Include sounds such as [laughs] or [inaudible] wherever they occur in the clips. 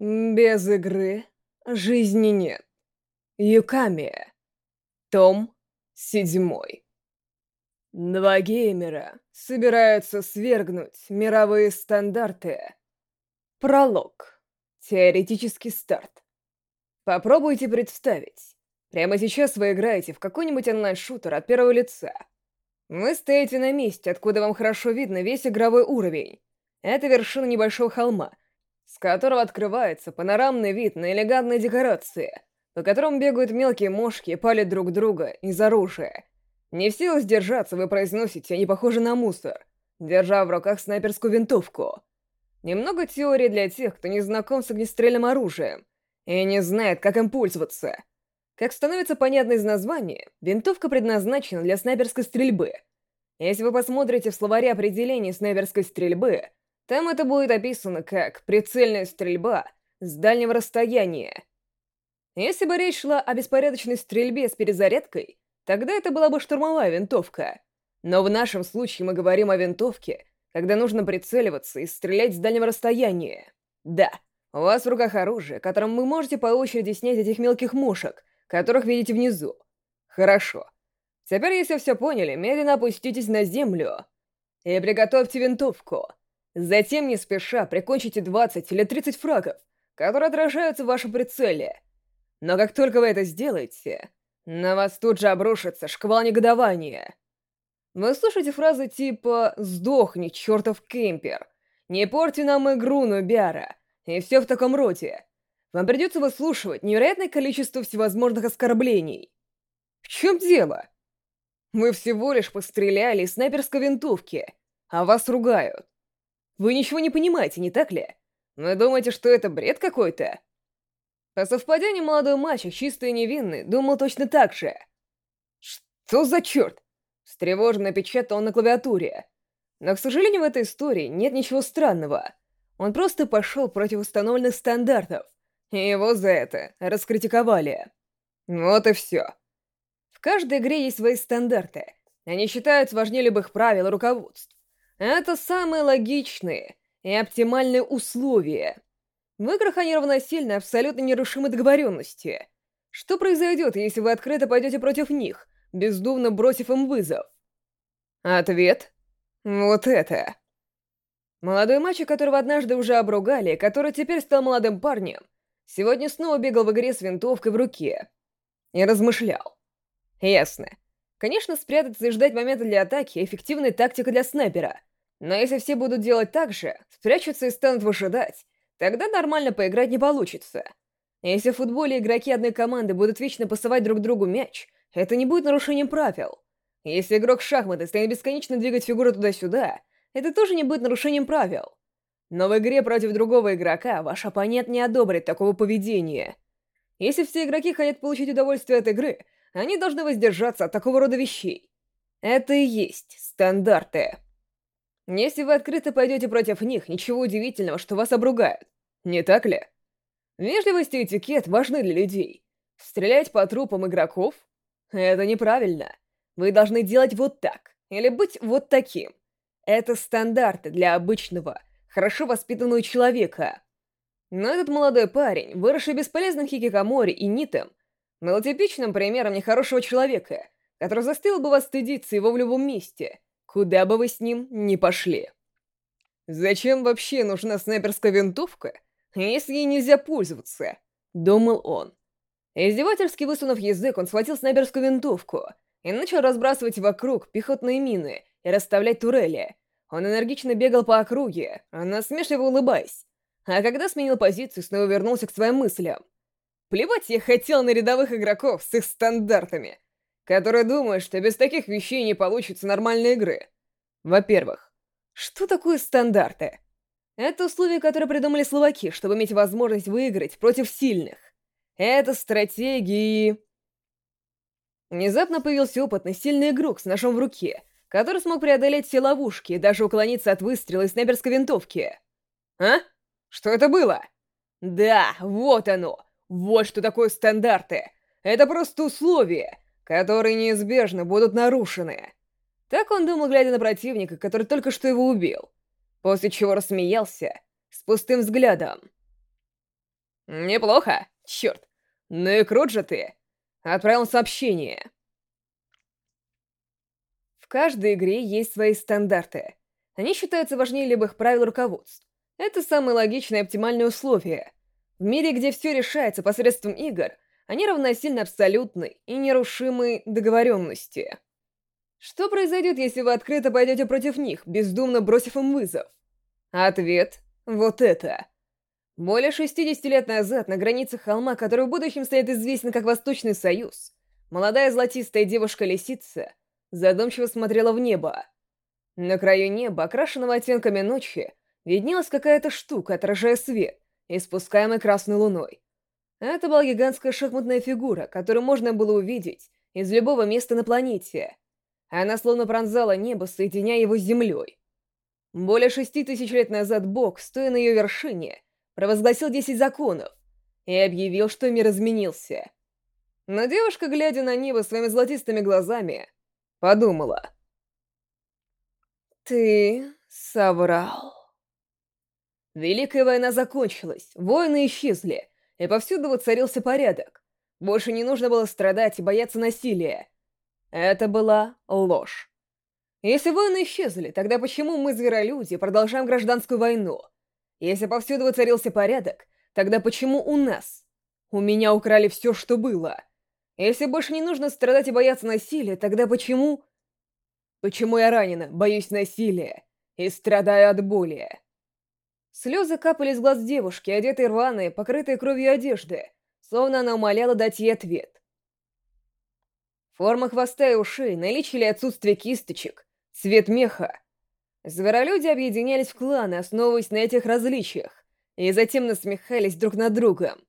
Без игры жизни нет. Юкамия. Том седьмой. Два геймера собираются свергнуть мировые стандарты. Пролог. Теоретический старт. Попробуйте представить. Прямо сейчас вы играете в какой-нибудь онлайн-шутер от первого лица. Вы стоите на месте, откуда вам хорошо видно весь игровой уровень. Это вершина небольшого холма, с которого открывается панорамный вид на элегантные декорации, по которым бегают мелкие мошки и палят друг друга из оружия. Не в силах сдержаться, вы произносите, они похожи на мусор, держа в руках снайперскую винтовку. Немного теории для тех, кто не знаком с огнестрельным оружием и не знает, как им пользоваться. Как становится понятно из названия, винтовка предназначена для снайперской стрельбы. Если вы посмотрите в словаре определений снайперской стрельбы, там это будет описано как «прицельная стрельба с дальнего расстояния». Если бы речь шла о беспорядочной стрельбе с перезарядкой, тогда это была бы штурмовая винтовка. Но в нашем случае мы говорим о винтовке, когда нужно прицеливаться и стрелять с дальнего расстояния. Да, у вас в руках оружие, которым вы можете по очереди снять этих мелких мушек, которых видите внизу. Хорошо. Теперь, если все поняли, медленно опуститесь на землю и приготовьте винтовку. Затем, не спеша, прикончите 20 или 30 фрагов, которые отражаются в вашем прицеле. Но как только вы это сделаете, на вас тут же обрушится шквал негодования. Вы слышите фразы типа «Сдохни, чертов кемпер», «Не порти нам игру, Нубяра» и все в таком роде. Вам придется выслушивать невероятное количество всевозможных оскорблений. В чем дело? Вы всего лишь постреляли из снайперской винтовки, а вас ругают. Вы ничего не понимаете, не так ли? Вы думаете, что это бред какой-то? По совпадению, молодой мальчик, чистый и невинный, думал точно так же. Что за черт? Встревоженно печатал он на клавиатуре. Но, к сожалению, в этой истории нет ничего странного. Он просто пошел против установленных стандартов, и его за это раскритиковали. Вот и все. В каждой игре есть свои стандарты. Они считаются важнее любых правил и руководств. Это самые логичные и оптимальные условия. В играх они равносильны абсолютно нерушимой договоренности. Что произойдет, если вы открыто пойдете против них, бездумно бросив им вызов? Ответ — вот это. Молодой мальчик, которого однажды уже обругали, который теперь стал молодым парнем, сегодня снова бегал в игре с винтовкой в руке. И размышлял. Ясно. Конечно, спрятаться и ждать момента для атаки — эффективная тактика для снайпера — но если все будут делать так же, спрячутся и станут выжидать, тогда нормально поиграть не получится. Если в футболе игроки одной команды будут вечно пасовать друг другу мяч, это не будет нарушением правил. Если игрок шахматы станет бесконечно двигать фигуру туда-сюда, это тоже не будет нарушением правил. Но в игре против другого игрока ваш оппонент не одобрит такого поведения. Если все игроки хотят получить удовольствие от игры, они должны воздержаться от такого рода вещей. Это и есть стандарты. Если вы открыто пойдете против них, ничего удивительного, что вас обругают. Не так ли? Вежливость и этикет важны для людей. Стрелять по трупам игроков — это неправильно. Вы должны делать вот так, или быть вот таким. Это стандарты для обычного, хорошо воспитанного человека. Но этот молодой парень, выросший бесполезным хикикамори и нитом, был типичным примером нехорошего человека, который заставил бы вас стыдиться его в любом месте — куда бы вы с ним ни пошли. «Зачем вообще нужна снайперская винтовка, если ей нельзя пользоваться?» — думал он. Издевательски высунув язык, он схватил снайперскую винтовку и начал разбрасывать вокруг пехотные мины и расставлять турели. Он энергично бегал по округе, насмешливо улыбаясь. А когда сменил позицию, снова вернулся к своим мыслям. Плевать я хотел на рядовых игроков с их стандартами которые думают, что без таких вещей не получится нормальной игры. Во-первых, что такое стандарты? Это условия, которые придумали словаки, чтобы иметь возможность выиграть против сильных. Это стратегии... Внезапно появился опытный, сильный игрок с ножом в руке, который смог преодолеть все ловушки и даже уклониться от выстрела из снайперской винтовки. А? Что это было? Да, вот оно! Вот что такое стандарты! Это просто условия, которые неизбежно будут нарушены. Так он думал, глядя на противника, который только что его убил, после чего рассмеялся с пустым взглядом. Неплохо, черт. Ну и крут же ты. Отправил сообщение. В каждой игре есть свои стандарты. Они считаются важнее любых правил руководств. Это самые логичные и оптимальные условия. В мире, где все решается посредством игр, они равносильны абсолютной и нерушимой договоренности. Что произойдет, если вы открыто пойдете против них, бездумно бросив им вызов? Ответ — вот это. Более 60 лет назад на границах холма, который в будущем станет известен как Восточный Союз, молодая золотистая девушка-лисица задумчиво смотрела в небо. На краю неба, окрашенного оттенками ночи, виднелась какая-то штука, отражая свет, испускаемый красной луной. Это была гигантская шахматная фигура, которую можно было увидеть из любого места на планете. Она словно пронзала небо, соединяя его с землей. Более шести тысяч лет назад Бог, стоя на ее вершине, провозгласил десять законов и объявил, что мир изменился. Но девушка, глядя на небо своими золотистыми глазами, подумала. «Ты соврал». Великая война закончилась, воины исчезли, и повсюду воцарился порядок. Больше не нужно было страдать и бояться насилия. Это была ложь. Если воины исчезли, тогда почему мы, зверолюди, продолжаем гражданскую войну? Если повсюду воцарился порядок, тогда почему у нас? У меня украли все, что было. Если больше не нужно страдать и бояться насилия, тогда почему... Почему я ранена, боюсь насилия и страдаю от боли? Слезы капали из глаз девушки, одетой рваные, покрытые кровью одежды, словно она умоляла дать ей ответ. Форма хвоста и ушей, наличие или отсутствие кисточек, цвет меха. Зверолюди объединялись в кланы, основываясь на этих различиях, и затем насмехались друг над другом.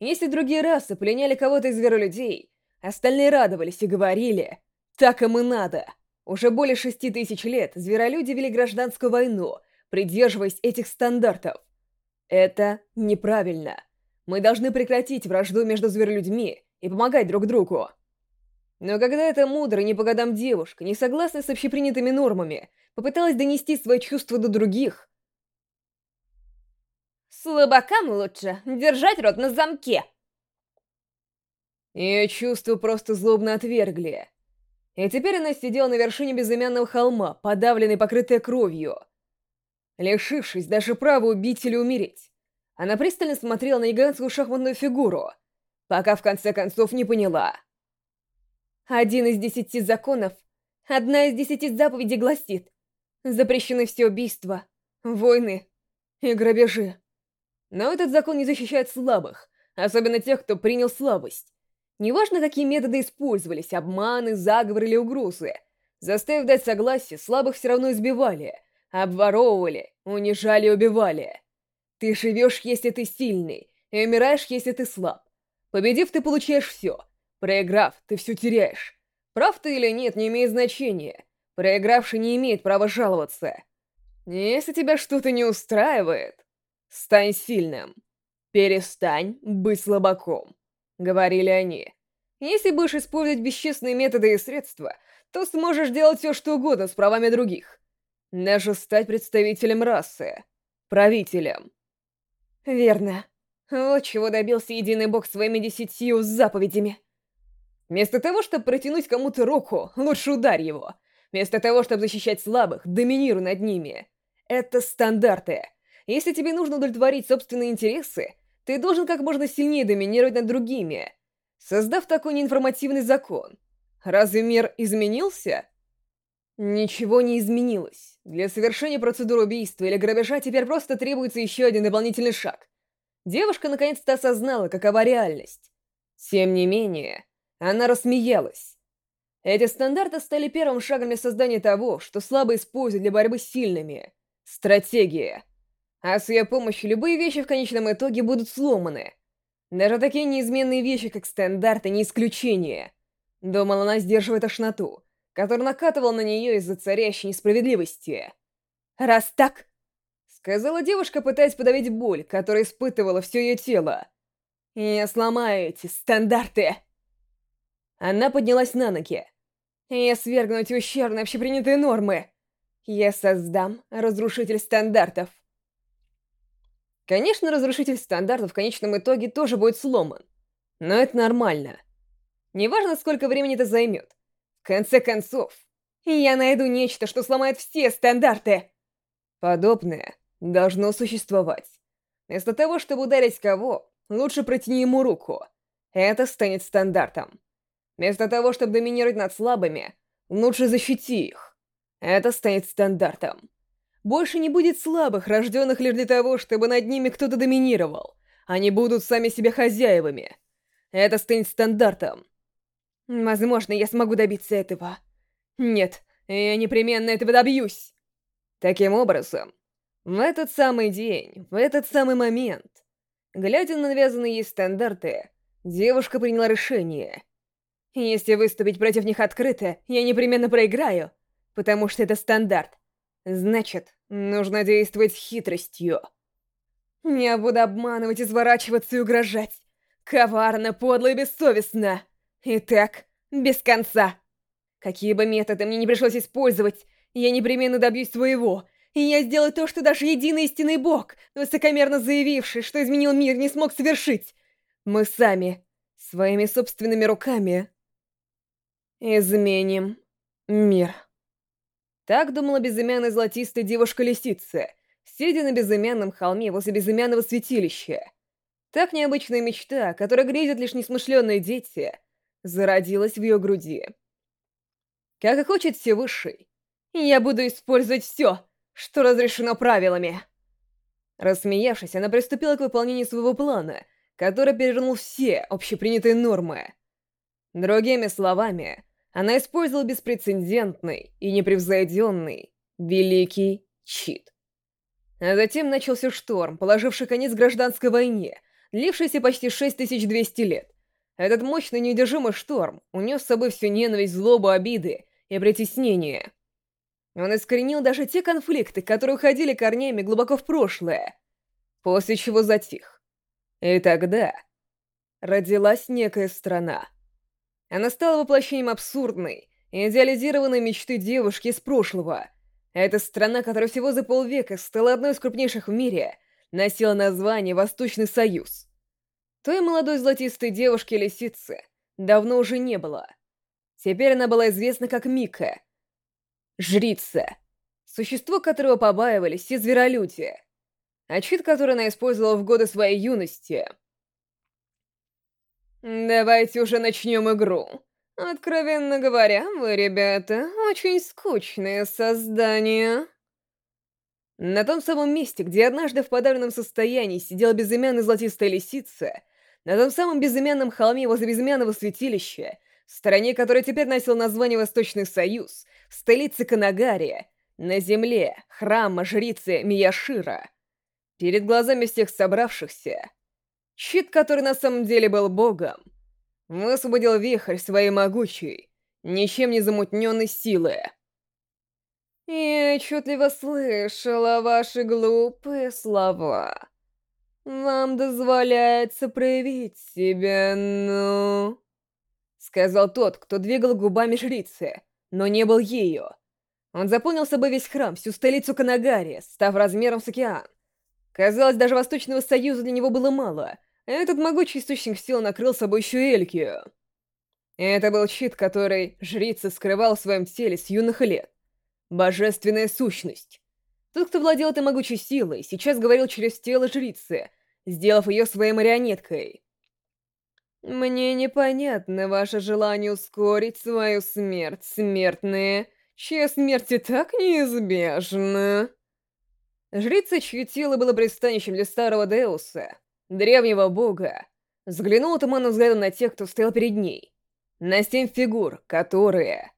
Если другие расы пленяли кого-то из зверолюдей, остальные радовались и говорили «Так им и надо». Уже более шести тысяч лет зверолюди вели гражданскую войну — придерживаясь этих стандартов. Это неправильно. Мы должны прекратить вражду между зверолюдьми и помогать друг другу. Но когда эта мудрая, не по годам девушка, не согласная с общепринятыми нормами, попыталась донести свои чувства до других... Слабакам лучше держать рот на замке. Ее чувства просто злобно отвергли. И теперь она сидела на вершине безымянного холма, подавленной, покрытая кровью лишившись даже права убить или умереть. Она пристально смотрела на гигантскую шахматную фигуру, пока в конце концов не поняла. Один из десяти законов, одна из десяти заповедей гласит «Запрещены все убийства, войны и грабежи». Но этот закон не защищает слабых, особенно тех, кто принял слабость. Неважно, какие методы использовались, обманы, заговоры или угрозы, заставив дать согласие, слабых все равно избивали — Обворовывали, унижали убивали. Ты живешь, если ты сильный, и умираешь, если ты слаб. Победив, ты получаешь все. Проиграв, ты все теряешь. Прав ты или нет, не имеет значения. Проигравший не имеет права жаловаться. Если тебя что-то не устраивает, стань сильным. Перестань быть слабаком, — говорили они. Если будешь использовать бесчестные методы и средства, то сможешь делать все, что угодно с правами других. Даже стать представителем расы. Правителем. Верно. Вот чего добился единый бог своими десятью заповедями. Вместо того, чтобы протянуть кому-то руку, лучше ударь его. Вместо того, чтобы защищать слабых, доминируй над ними. Это стандарты. Если тебе нужно удовлетворить собственные интересы, ты должен как можно сильнее доминировать над другими, создав такой неинформативный закон. Разве мир изменился? Ничего не изменилось. Для совершения процедуры убийства или грабежа теперь просто требуется еще один дополнительный шаг. Девушка наконец-то осознала, какова реальность. Тем не менее, она рассмеялась. Эти стандарты стали первым шагом для создания того, что слабо используют для борьбы с сильными. Стратегия. А с ее помощью любые вещи в конечном итоге будут сломаны. Даже такие неизменные вещи, как стандарты, не исключение. Думала она сдерживая тошноту который накатывал на нее из-за царящей несправедливости. «Раз так...» — сказала девушка, пытаясь подавить боль, которая испытывала все ее тело. «Я сломаю эти стандарты!» Она поднялась на ноги. «Я свергну эти ущербные общепринятые нормы. Я создам разрушитель стандартов». Конечно, разрушитель стандартов в конечном итоге тоже будет сломан. Но это нормально. Неважно, сколько времени это займет. Конце концов, я найду нечто, что сломает все стандарты. Подобное должно существовать. Вместо того, чтобы ударить кого, лучше протяни ему руку. Это станет стандартом. Вместо того, чтобы доминировать над слабыми, лучше защити их. Это станет стандартом. Больше не будет слабых, рожденных лишь для того, чтобы над ними кто-то доминировал. Они будут сами себе хозяевами. Это станет стандартом. Возможно, я смогу добиться этого. Нет, я непременно этого добьюсь. Таким образом, в этот самый день, в этот самый момент, глядя на навязанные ей стандарты, девушка приняла решение. Если выступить против них открыто, я непременно проиграю, потому что это стандарт. Значит, нужно действовать хитростью. Я буду обманывать, изворачиваться и угрожать. Коварно, подло и бессовестно. И так, без конца. Какие бы методы мне не пришлось использовать, я непременно добьюсь своего. И я сделаю то, что даже единый истинный бог, высокомерно заявивший, что изменил мир, не смог совершить. Мы сами, своими собственными руками, изменим мир. Так думала безымянная золотистая девушка-лисица, сидя на безымянном холме возле безымянного святилища. Так необычная мечта, которой грезят лишь несмышленные дети, зародилась в ее груди. Как и хочет Всевышний, я буду использовать все, что разрешено правилами. Рассмеявшись, она приступила к выполнению своего плана, который перевернул все общепринятые нормы. Другими словами, она использовала беспрецедентный и непревзойденный великий чит. А затем начался шторм, положивший конец гражданской войне, длившейся почти 6200 лет. Этот мощный неудержимый шторм унес с собой всю ненависть, злобу, обиды и притеснение. Он искоренил даже те конфликты, которые уходили корнями глубоко в прошлое, после чего затих. И тогда родилась некая страна. Она стала воплощением абсурдной, идеализированной мечты девушки из прошлого. Эта страна, которая всего за полвека стала одной из крупнейших в мире, носила название Восточный Союз. Той молодой золотистой девушки-лисицы давно уже не было. Теперь она была известна как Мика. Жрица. Существо, которого побаивались все зверолюди. А чит, который она использовала в годы своей юности — Давайте уже начнем игру. Откровенно говоря, вы, ребята, очень скучные создания. На том самом месте, где однажды в подавленном состоянии сидела безымянная золотистая лисица, на том самом безымянном холме возле безымянного святилища, в стороне которой теперь носил название Восточный Союз, в столице Канагария, на земле храма жрицы Мияшира, перед глазами всех собравшихся, Щит, который на самом деле был богом, высвободил вихрь своей могучей, ничем не замутненной силы. Я отчетливо слышала ваши глупые слова. Вам дозволяется проявить себя, ну... Сказал тот, кто двигал губами жрицы, но не был ею. Он заполнил собой весь храм, всю столицу Канагари, став размером с океан. Казалось, даже Восточного Союза для него было мало. Этот могучий источник сил накрыл собой еще Элькию. Это был щит, который жрица скрывал в своем теле с юных лет. Божественная сущность. Тот, кто владел этой могучей силой, сейчас говорил через тело жрицы, сделав ее своей марионеткой. «Мне непонятно ваше желание ускорить свою смерть, смертные, чья смерть и так неизбежна». Жрица, чье тело было пристанищем для старого Деуса, древнего бога, взглянула туманным взглядом на тех, кто стоял перед ней. На семь фигур, которые...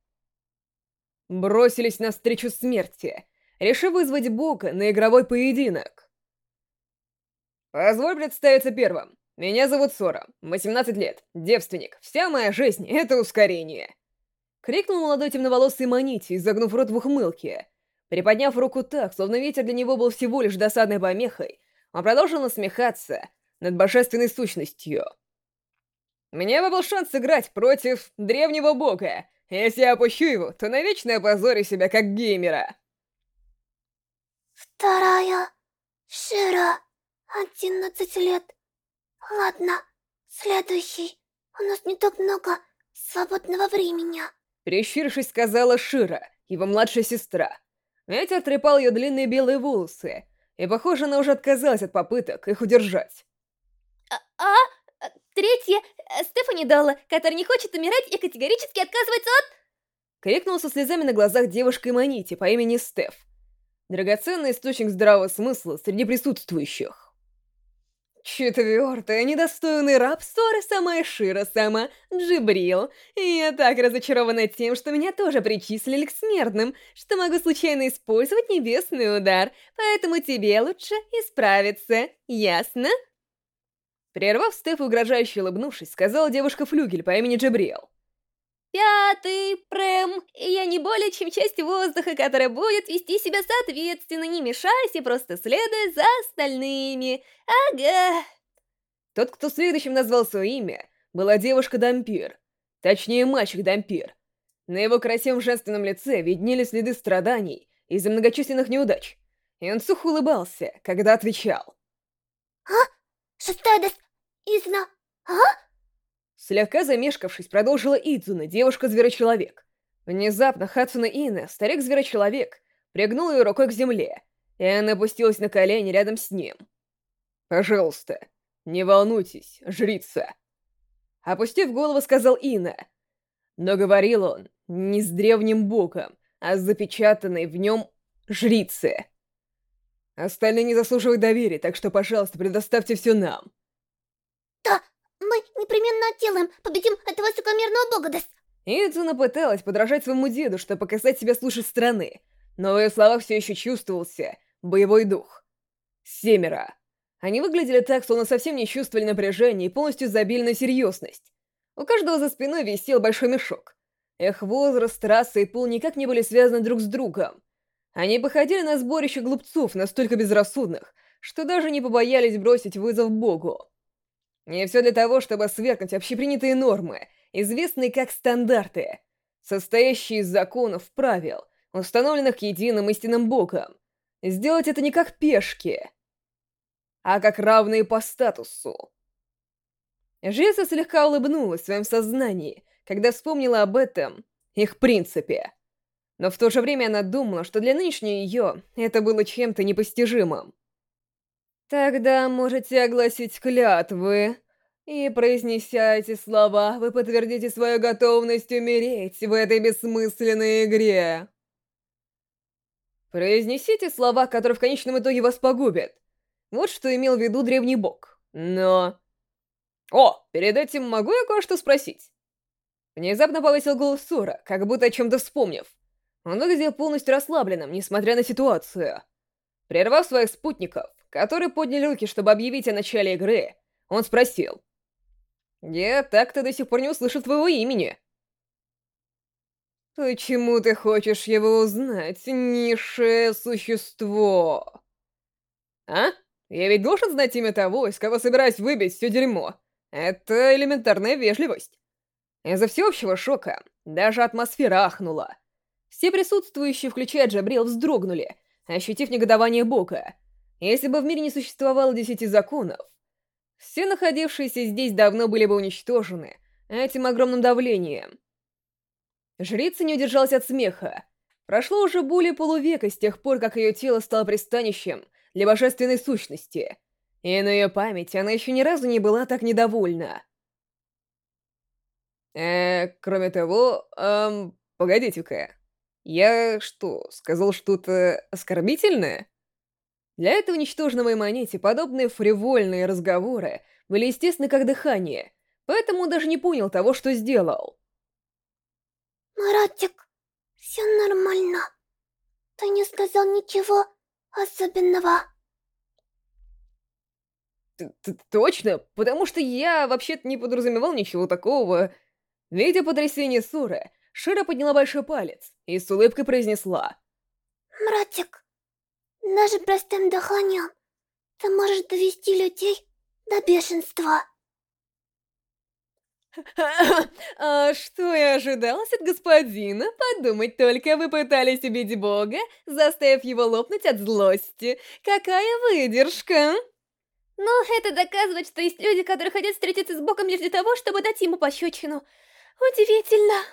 Бросились навстречу смерти, решив вызвать бога на игровой поединок. Позволь представиться первым. Меня зовут Сора, 18 лет, девственник. Вся моя жизнь — это ускорение. Крикнул молодой темноволосый Манити, изогнув рот в ухмылке, Приподняв руку так, словно ветер для него был всего лишь досадной помехой, он продолжил насмехаться над божественной сущностью. «У меня выпал шанс сыграть против древнего бога. Если я опущу его, то навечно опозорю себя как геймера». Вторая Шира Одиннадцать лет. Ладно, следующий. У нас не так много свободного времени. Прищурившись, сказала Шира, его младшая сестра. Ветер трепал ее длинные белые волосы, и, похоже, она уже отказалась от попыток их удержать. А, а третье, э, Стефани Долла, который не хочет умирать и категорически отказывается от... Крикнул со слезами на глазах девушка Манити по имени Стеф. Драгоценный источник здравого смысла среди присутствующих. Четвертое, недостойный раб Сора сама Шира сама, Джибрил. Я так разочарована тем, что меня тоже причислили к смертным, что могу случайно использовать небесный удар, поэтому тебе лучше исправиться, ясно? Прервав Стеф угрожающе улыбнувшись, сказала девушка Флюгель по имени Джибрил. Пятый, Прэм, и я не более чем часть воздуха, которая будет вести себя соответственно, не мешаясь и просто следуя за остальными. Ага. Тот, кто следующим назвал свое имя, была девушка-дампир. Точнее, мальчик-дампир. На его красивом женственном лице виднелись следы страданий из-за многочисленных неудач. И он сухо улыбался, когда отвечал. «А? Шестая дос... Изна... А?» Слегка замешкавшись, продолжила Идзуна, девушка-зверочеловек. Внезапно Хацуна Ина, старик-зверочеловек, пригнул ее рукой к земле, и она опустилась на колени рядом с ним. «Пожалуйста, не волнуйтесь, жрица!» Опустив голову, сказал Ина. Но говорил он не с древним богом, а с запечатанной в нем жрице. Остальные не заслуживают доверия, так что, пожалуйста, предоставьте все нам. Да, непременно отделаем, победим этого высокомерного бога, да? Идзуна пыталась подражать своему деду, чтобы показать себя с лучшей стороны, но в ее словах все еще чувствовался боевой дух. Семеро. Они выглядели так, словно совсем не чувствовали напряжения и полностью забили на серьезность. У каждого за спиной висел большой мешок. Их возраст, раса и пол никак не были связаны друг с другом. Они походили на сборище глупцов, настолько безрассудных, что даже не побоялись бросить вызов Богу. И все для того, чтобы свергнуть общепринятые нормы, известные как стандарты, состоящие из законов, правил, установленных единым истинным богом. Сделать это не как пешки, а как равные по статусу. Жеса слегка улыбнулась в своем сознании, когда вспомнила об этом, их принципе. Но в то же время она думала, что для нынешней ее это было чем-то непостижимым. Тогда можете огласить клятвы, и, произнеся эти слова, вы подтвердите свою готовность умереть в этой бессмысленной игре. Произнесите слова, которые в конечном итоге вас погубят. Вот что имел в виду древний бог. Но... О, перед этим могу я кое-что спросить? Внезапно повысил голос Сура, как будто о чем-то вспомнив. Он выглядел полностью расслабленным, несмотря на ситуацию. Прервав своих спутников, которые подняли руки, чтобы объявить о начале игры, он спросил. «Я так-то до сих пор не услышал твоего имени». «Почему ты хочешь его узнать, низшее существо?» «А? Я ведь должен знать имя того, из кого собираюсь выбить все дерьмо. Это элементарная вежливость». Из-за всеобщего шока даже атмосфера ахнула. Все присутствующие, включая Джабрил, вздрогнули, ощутив негодование Бока. Если бы в мире не существовало десяти законов, все находившиеся здесь давно были бы уничтожены этим огромным давлением. Жрица не удержалась от смеха. Прошло уже более полувека с тех пор, как ее тело стало пристанищем для божественной сущности, и на ее память она еще ни разу не была так недовольна. Э, кроме того, эм, погодите-ка, я что, сказал что-то оскорбительное? Для этого ничтожного монете подобные фривольные разговоры были естественны как дыхание, поэтому даже не понял того, что сделал. «Маратик, все нормально. Ты не сказал ничего особенного». Т -т Точно, потому что я вообще-то не подразумевал ничего такого. Видя потрясение Суры, Шира подняла большой палец и с улыбкой произнесла. «Братик, даже простым дыханием ты можешь довести людей до бешенства». А что я ожидалось от господина? Подумать только, вы пытались убить бога, заставив его лопнуть от злости. Какая выдержка! Но это доказывает, что есть люди, которые хотят встретиться с Богом лишь для того, чтобы дать ему пощечину. Удивительно.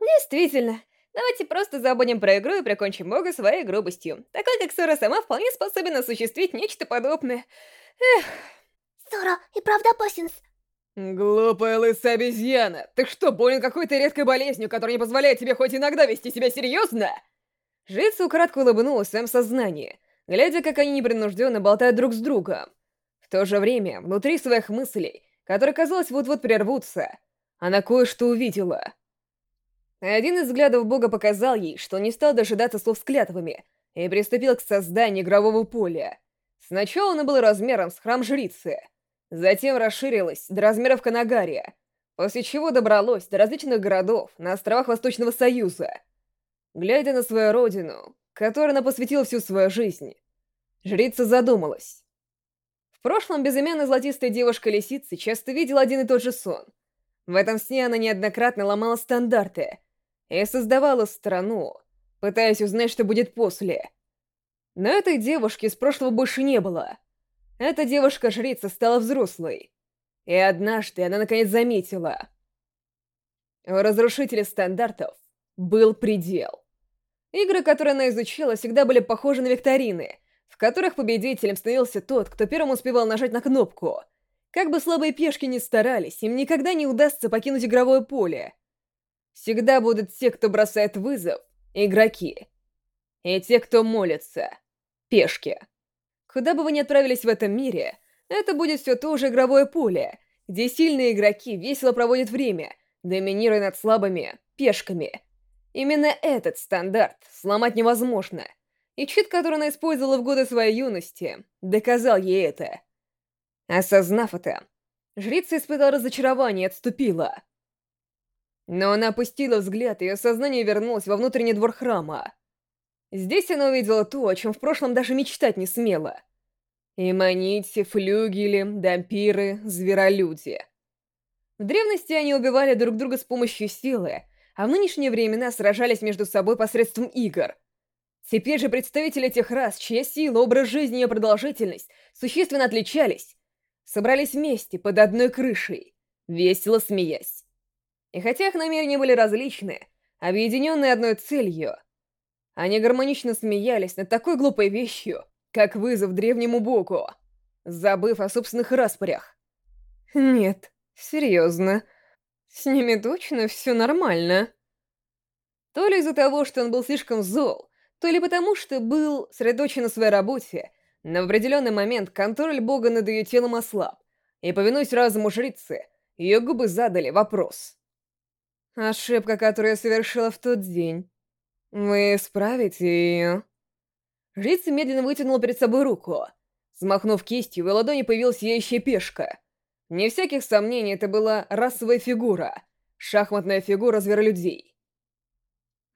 Действительно. Давайте просто забудем про игру и прикончим Бога своей грубостью. Такой, как Сора сама, вполне способен осуществить нечто подобное. Эх. Сора и правда опасен. Глупая лысая обезьяна. Ты что, болен какой-то редкой болезнью, которая не позволяет тебе хоть иногда вести себя серьезно? Жрица украдко улыбнулась в своем сознании, глядя, как они непринужденно болтают друг с другом. В то же время, внутри своих мыслей, которые, казалось, вот-вот прервутся, она кое-что увидела. Один из взглядов Бога показал ей, что не стал дожидаться слов с клятвами, и приступил к созданию игрового поля. Сначала оно было размером с храм жрицы, затем расширилось до размеров Канагария, после чего добралось до различных городов на островах Восточного Союза — Глядя на свою родину, которой она посвятила всю свою жизнь, жрица задумалась. В прошлом безымянная золотистая девушка-лисица часто видела один и тот же сон. В этом сне она неоднократно ломала стандарты и создавала страну, пытаясь узнать, что будет после. Но этой девушки с прошлого больше не было. Эта девушка-жрица стала взрослой. И однажды она наконец заметила. У разрушителя стандартов был предел. Игры, которые она изучила, всегда были похожи на викторины, в которых победителем становился тот, кто первым успевал нажать на кнопку. Как бы слабые пешки ни старались, им никогда не удастся покинуть игровое поле. Всегда будут те, кто бросает вызов, игроки. И те, кто молится, пешки. Куда бы вы ни отправились в этом мире, это будет все то же игровое поле, где сильные игроки весело проводят время, доминируя над слабыми пешками — Именно этот стандарт сломать невозможно. И чит, который она использовала в годы своей юности, доказал ей это. Осознав это, жрица испытала разочарование и отступила. Но она опустила взгляд, и ее сознание вернулось во внутренний двор храма. Здесь она увидела то, о чем в прошлом даже мечтать не смела. Иманити, флюгели, дампиры, зверолюди. В древности они убивали друг друга с помощью силы, а в нынешние времена сражались между собой посредством игр. Теперь же представители тех рас, чья сила, образ жизни и продолжительность существенно отличались, собрались вместе под одной крышей, весело смеясь. И хотя их намерения были различны, объединенные одной целью, они гармонично смеялись над такой глупой вещью, как вызов древнему богу, забыв о собственных распорях. Нет, серьезно. С ними точно все нормально. То ли из-за того, что он был слишком зол, то ли потому, что был сосредоточен на своей работе, на определенный момент контроль бога над ее телом ослаб, и, повинуясь разуму жрицы, ее губы задали вопрос. «Ошибка, которую я совершила в тот день. Вы исправите ее?» Жрица медленно вытянула перед собой руку. Смахнув кистью, в ладони появилась ящая пешка — не всяких сомнений, это была расовая фигура, шахматная фигура зверолюдей.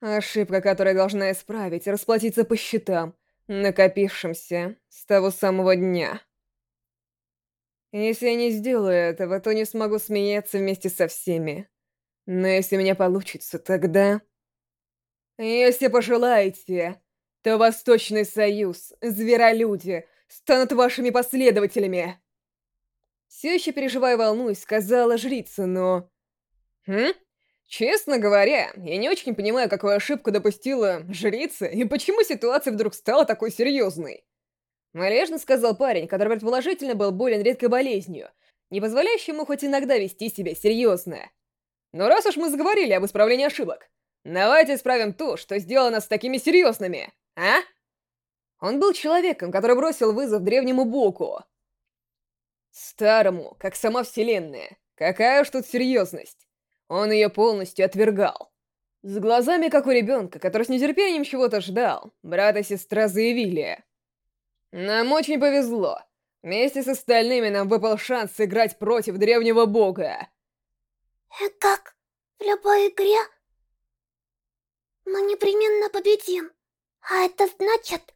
Ошибка, которую должна исправить, расплатиться по счетам, накопившимся с того самого дня. Если я не сделаю этого, то не смогу смеяться вместе со всеми. Но если у меня получится, тогда... Если пожелаете, то Восточный Союз, Зверолюди, станут вашими последователями. Все еще переживая волнуюсь, сказала жрица, но... Хм? Честно говоря, я не очень понимаю, какую ошибку допустила жрица, и почему ситуация вдруг стала такой серьезной. Належно сказал парень, который предположительно был болен редкой болезнью, не позволяющей ему хоть иногда вести себя серьезно. Но раз уж мы заговорили об исправлении ошибок, давайте исправим то, что сделало нас такими серьезными, а? Он был человеком, который бросил вызов древнему Боку, Старому, как сама Вселенная. Какая уж тут серьезность. Он ее полностью отвергал. С глазами, как у ребенка, который с нетерпением чего-то ждал, брат и сестра заявили. «Нам очень повезло. Вместе с остальными нам выпал шанс сыграть против древнего бога». И как в любой игре мы непременно победим. А это значит...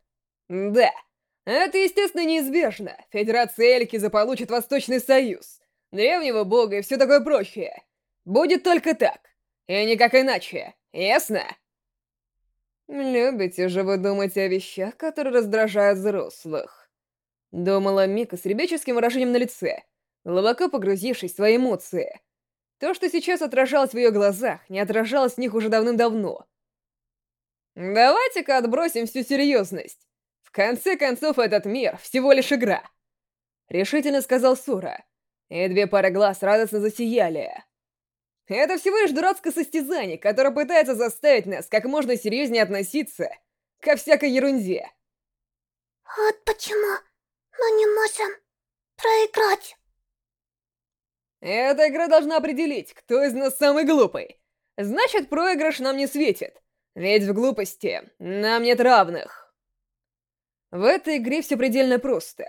Да. Это, естественно, неизбежно. Федерация Эльки заполучит Восточный Союз, древнего бога и все такое прочее. Будет только так. И никак иначе. Ясно? Любите же вы думать о вещах, которые раздражают взрослых. Думала Мика с ребяческим выражением на лице, глубоко погрузившись в свои эмоции. То, что сейчас отражалось в ее глазах, не отражалось в них уже давным-давно. Давайте-ка отбросим всю серьезность. В конце концов, этот мир — всего лишь игра. Решительно сказал Сура, и две пары глаз радостно засияли. Это всего лишь дурацкое состязание, которое пытается заставить нас как можно серьезнее относиться ко всякой ерунде. Вот почему мы не можем проиграть. Эта игра должна определить, кто из нас самый глупый. Значит, проигрыш нам не светит. Ведь в глупости нам нет равных. В этой игре все предельно просто.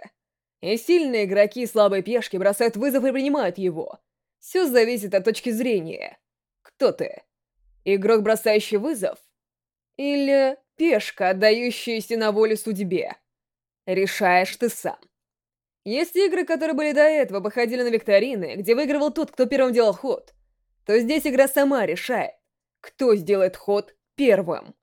И сильные игроки и слабые пешки бросают вызов и принимают его. Все зависит от точки зрения. Кто ты? Игрок, бросающий вызов? Или пешка, отдающаяся на волю судьбе? Решаешь ты сам. Есть игры, которые были до этого, походили на викторины, где выигрывал тот, кто первым делал ход, то здесь игра сама решает, кто сделает ход первым.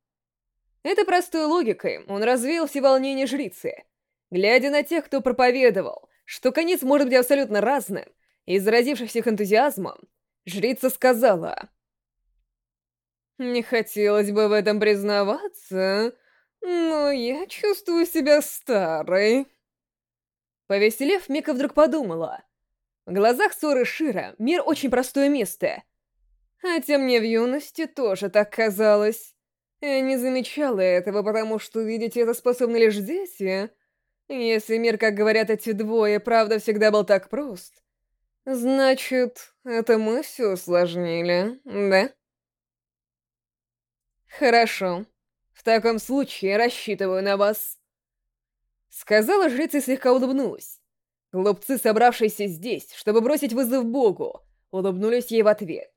Этой простой логикой он развеял все волнения жрицы, глядя на тех, кто проповедовал, что конец может быть абсолютно разным, и заразивших их энтузиазмом, жрица сказала... «Не хотелось бы в этом признаваться, но я чувствую себя старой». Повеселев, Мика вдруг подумала. В глазах Соры Шира мир очень простое место. Хотя мне в юности тоже так казалось. Я не замечала этого, потому что видеть это способны лишь дети. Если мир, как говорят эти двое, правда всегда был так прост, значит, это мы все усложнили, да? Хорошо. В таком случае рассчитываю на вас. Сказала жрица и слегка улыбнулась. Глупцы, собравшиеся здесь, чтобы бросить вызов Богу, улыбнулись ей в ответ.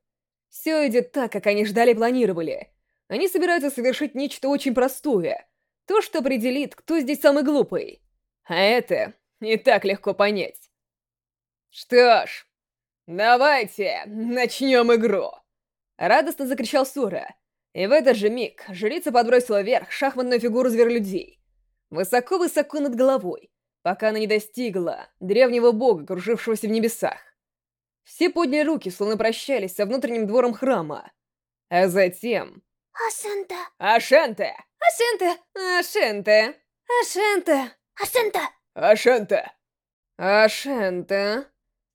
Все идет так, как они ждали и планировали. Они собираются совершить нечто очень простое. То, что определит, кто здесь самый глупый. А это не так легко понять. Что ж, давайте начнем игру. Радостно закричал Сура. И в этот же миг жрица подбросила вверх шахматную фигуру зверолюдей. Высоко-высоко над головой, пока она не достигла древнего бога, кружившегося в небесах. Все подняли руки, словно прощались со внутренним двором храма. А затем... Ашента! Ашента! Ашента! Ашента! Ашента! Ашента! Ашента! Ашента!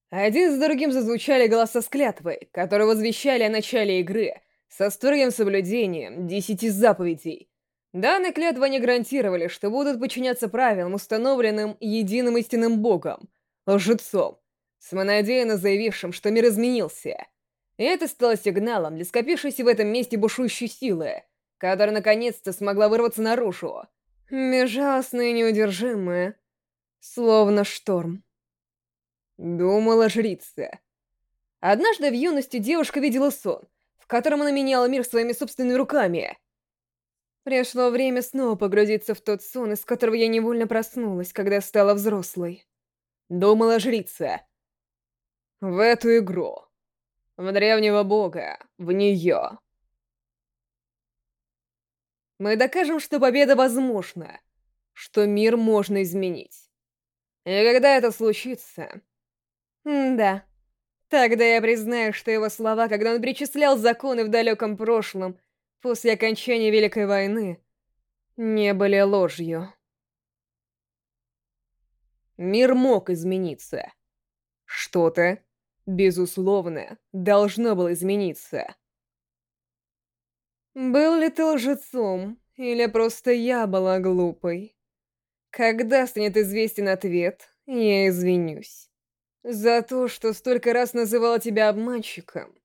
Один за другим зазвучали голоса с клятвой, которые возвещали о начале игры со строгим соблюдением десяти заповедей, Данные клятвы не гарантировали, что будут подчиняться правилам, установленным единым истинным богом, лжецом, самонадеянно заявившим, что мир изменился. И это стало сигналом для скопившейся в этом месте бушующей силы, которая наконец-то смогла вырваться наружу. Безжалостная и неудержимая, словно шторм. Думала жрица. Однажды в юности девушка видела сон, в котором она меняла мир своими собственными руками — Пришло время снова погрузиться в тот сон, из которого я невольно проснулась, когда стала взрослой. Думала жрица. В эту игру. В древнего бога. В нее. Мы докажем, что победа возможна. Что мир можно изменить. И когда это случится... М да. Тогда я признаю, что его слова, когда он перечислял законы в далеком прошлом, после окончания Великой войны не были ложью. Мир мог измениться. Что-то, безусловно, должно было измениться. Был ли ты лжецом, или просто я была глупой? Когда станет известен ответ, я извинюсь. За то, что столько раз называла тебя обманщиком,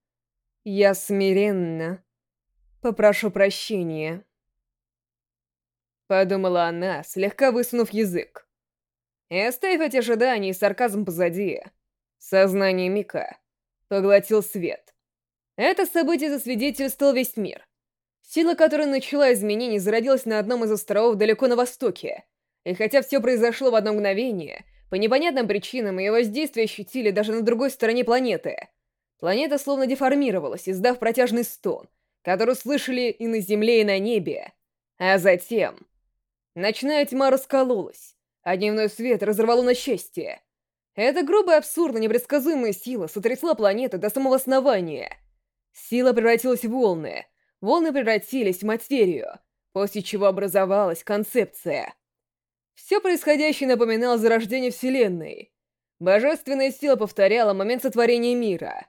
я смиренно Попрошу прощения. Подумала она, слегка высунув язык. И оставив эти ожидания и сарказм позади, сознание Мика поглотил свет. Это событие засвидетельствовал весь мир. Сила, которая начала изменения, зародилась на одном из островов далеко на востоке. И хотя все произошло в одно мгновение, по непонятным причинам ее воздействие ощутили даже на другой стороне планеты. Планета словно деформировалась, издав протяжный стон, которую слышали и на земле, и на небе. А затем... Ночная тьма раскололась, а дневной свет разорвало на счастье. Эта грубая, абсурдно непредсказуемая сила сотрясла планету до самого основания. Сила превратилась в волны, волны превратились в материю, после чего образовалась концепция. Все происходящее напоминало зарождение Вселенной. Божественная сила повторяла момент сотворения мира.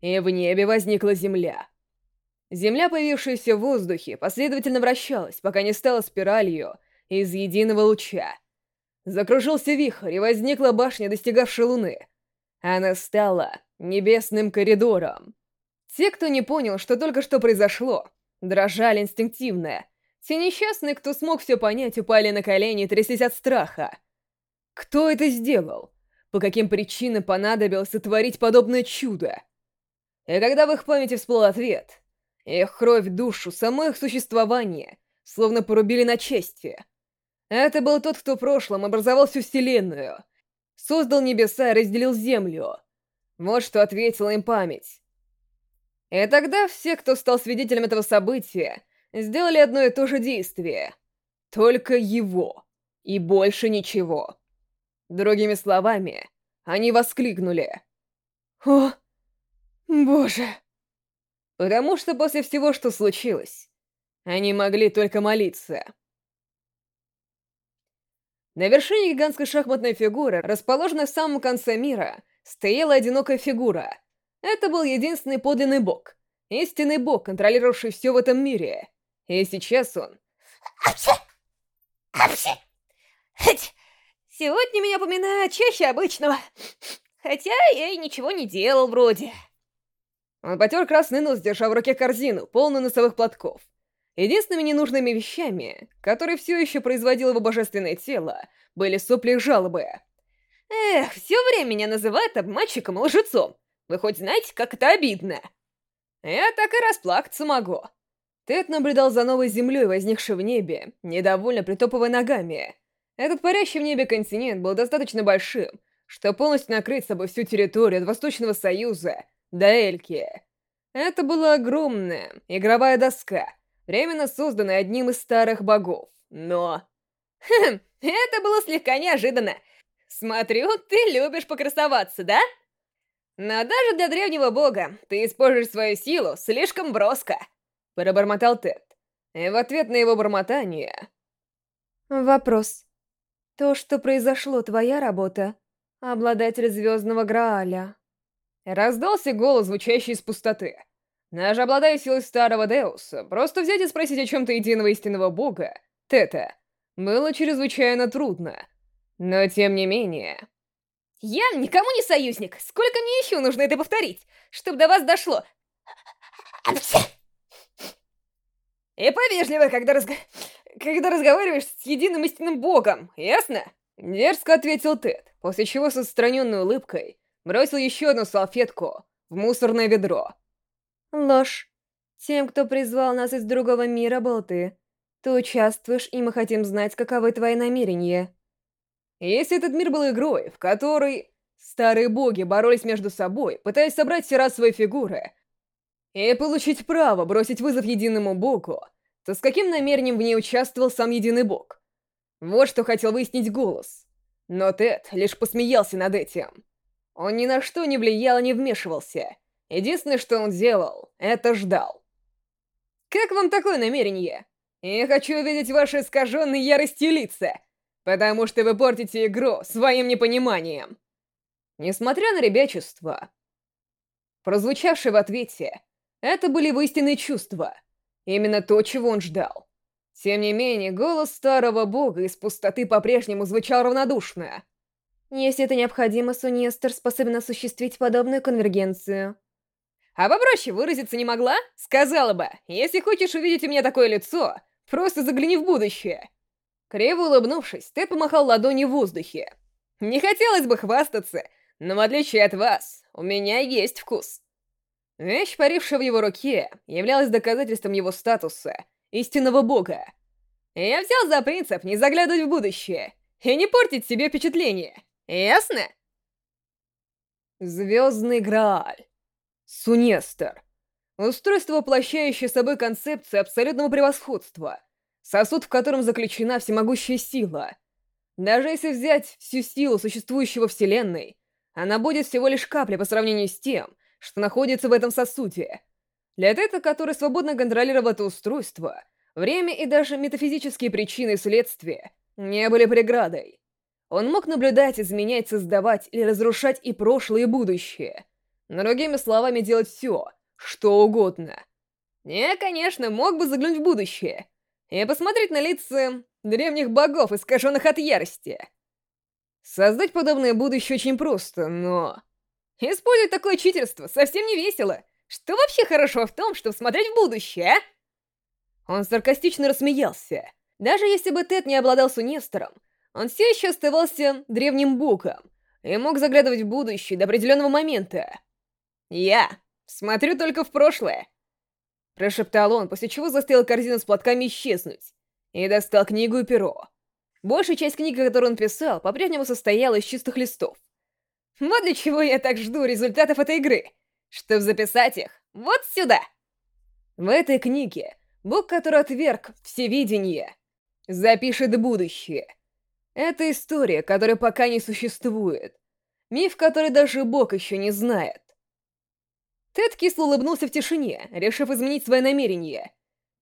И в небе возникла Земля. Земля, появившаяся в воздухе, последовательно вращалась, пока не стала спиралью из единого луча. Закружился вихрь, и возникла башня, достигавшая Луны. Она стала небесным коридором. Те, кто не понял, что только что произошло, дрожали инстинктивно. Те несчастные, кто смог все понять, упали на колени и тряслись от страха. Кто это сделал? По каким причинам понадобилось сотворить подобное чудо? И когда в их памяти всплыл ответ, их кровь, душу, само их существование словно порубили на части. Это был тот, кто в прошлом образовал всю Вселенную, создал небеса и разделил Землю. Вот что ответила им память. И тогда все, кто стал свидетелем этого события, сделали одно и то же действие. Только его. И больше ничего. Другими словами, они воскликнули. «О, боже!» Потому что после всего, что случилось, они могли только молиться. На вершине гигантской шахматной фигуры, расположенной в самом конце мира, стояла одинокая фигура. Это был единственный подлинный бог. Истинный бог, контролировавший все в этом мире. И сейчас он... Сегодня меня поминают чаще обычного. Хотя я и ничего не делал вроде. Он потер красный нос, держа в руке корзину, полную носовых платков. Единственными ненужными вещами, которые все еще производило его божественное тело, были сопли и жалобы. Эх, все время меня называют обманщиком и лжецом. Вы хоть знаете, как это обидно? Я так и расплакаться могу. Тед наблюдал за новой землей, возникшей в небе, недовольно притопывая ногами. Этот парящий в небе континент был достаточно большим, чтобы полностью накрыть собой всю территорию от Восточного Союза до Эльки. Это была огромная игровая доска, временно созданная одним из старых богов. Но... [laughs] Хм, это было слегка неожиданно. Смотрю, ты любишь покрасоваться, да? Но даже для древнего бога ты используешь свою силу слишком броско. Пробормотал Тед. И в ответ на его бормотание... Вопрос. То, что произошло, твоя работа? Обладатель Звездного Грааля. Раздался голос, звучащий из пустоты. Даже обладая силой старого Деуса, просто взять и спросить о чем-то единого истинного бога, Тета, было чрезвычайно трудно. Но тем не менее... Я никому не союзник! Сколько мне еще нужно это повторить, чтобы до вас дошло? И повежливо, когда, разг... когда разговариваешь с единым истинным богом, ясно? Дерзко ответил Тед, после чего с отстраненной улыбкой бросил еще одну салфетку в мусорное ведро. Ложь. Тем, кто призвал нас из другого мира, был ты. Ты участвуешь, и мы хотим знать, каковы твои намерения. Если этот мир был игрой, в которой старые боги боролись между собой, пытаясь собрать все расовые фигуры и получить право бросить вызов единому богу, то с каким намерением в ней участвовал сам единый бог? Вот что хотел выяснить голос. Но Тед лишь посмеялся над этим. Он ни на что не влиял и не вмешивался. Единственное, что он делал, это ждал. «Как вам такое намерение? Я хочу увидеть ваши искаженные яростью лица, потому что вы портите игру своим непониманием». Несмотря на ребячество, прозвучавшее в ответе, это были его истинные чувства. Именно то, чего он ждал. Тем не менее, голос старого бога из пустоты по-прежнему звучал равнодушно. Если это необходимо, Сунестер способен осуществить подобную конвергенцию. А попроще выразиться не могла? Сказала бы, если хочешь увидеть у меня такое лицо, просто загляни в будущее. Криво улыбнувшись, Тед помахал ладонью в воздухе. Не хотелось бы хвастаться, но в отличие от вас, у меня есть вкус. Вещь, парившая в его руке, являлась доказательством его статуса, истинного бога. Я взял за принцип не заглядывать в будущее и не портить себе впечатление. Ясно? Звездный Грааль. Сунестер. Устройство, воплощающее собой концепцию абсолютного превосходства. Сосуд, в котором заключена всемогущая сила. Даже если взять всю силу существующего Вселенной, она будет всего лишь каплей по сравнению с тем, что находится в этом сосуде. Для Тета, который свободно контролировал это устройство, время и даже метафизические причины и следствия не были преградой. Он мог наблюдать, изменять, создавать или разрушать и прошлое, и будущее. Другими словами, делать все, что угодно. Не, конечно, мог бы заглянуть в будущее и посмотреть на лица древних богов, искаженных от ярости. Создать подобное будущее очень просто, но... Использовать такое читерство совсем не весело. Что вообще хорошо в том, чтобы смотреть в будущее, а? Он саркастично рассмеялся. Даже если бы Тед не обладал Сунестером, он все еще оставался древним богом и мог заглядывать в будущее до определенного момента. «Я смотрю только в прошлое», — прошептал он, после чего заставил корзину с платками исчезнуть, и достал книгу и перо. Большая часть книги, которую он писал, по-прежнему состояла из чистых листов. Вот для чего я так жду результатов этой игры, чтобы записать их вот сюда. В этой книге Бог, который отверг всевидение, запишет будущее. Это история, которая пока не существует. Миф, который даже Бог еще не знает. Тед кисло улыбнулся в тишине, решив изменить свое намерение.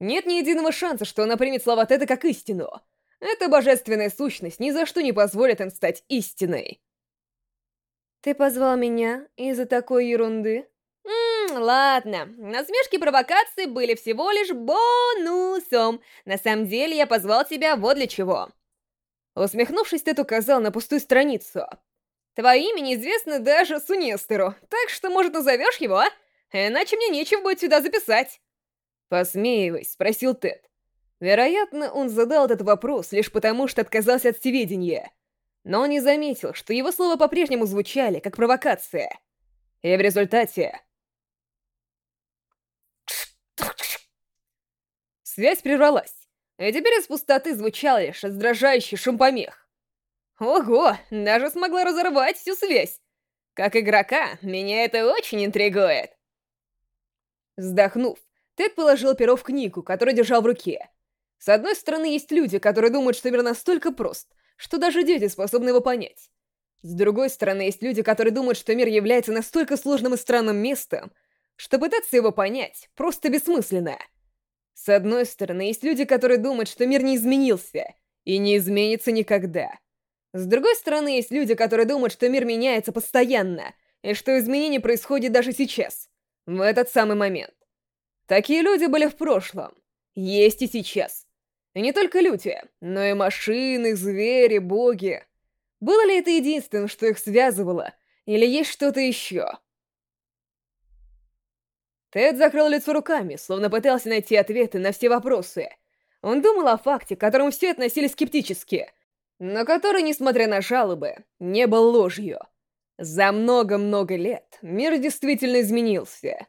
Нет ни единого шанса, что она примет слова Теда как истину. Эта божественная сущность ни за что не позволит им стать истиной. «Ты позвал меня из-за такой ерунды?» Ммм, ладно. Насмешки и провокации были всего лишь бонусом. На самом деле я позвал тебя вот для чего. Усмехнувшись, Тед указал на пустую страницу. Твое имя неизвестно даже Сунестеру, так что, может, назовешь его, а? Иначе мне нечего будет сюда записать. Посмеиваясь, спросил Тед. Вероятно, он задал этот вопрос лишь потому, что отказался от всеведения. Но он не заметил, что его слова по-прежнему звучали, как провокация. И в результате... Связь прервалась, и теперь из пустоты звучал лишь раздражающий шум помех. Ого, даже смогла разорвать всю связь. Как игрока, меня это очень интригует. Вздохнув, Тед положил перо в книгу, которую держал в руке. С одной стороны, есть люди, которые думают, что мир настолько прост, что даже дети способны его понять. С другой стороны, есть люди, которые думают, что мир является настолько сложным и странным местом, что пытаться его понять просто бессмысленно. С одной стороны, есть люди, которые думают, что мир не изменился и не изменится никогда. С другой стороны, есть люди, которые думают, что мир меняется постоянно, и что изменения происходят даже сейчас, в этот самый момент. Такие люди были в прошлом, есть и сейчас. И не только люди, но и машины, звери, боги. Было ли это единственное, что их связывало, или есть что-то еще? Тед закрыл лицо руками, словно пытался найти ответы на все вопросы. Он думал о факте, к которому все относились скептически, но который, несмотря на жалобы, не был ложью. За много-много лет мир действительно изменился.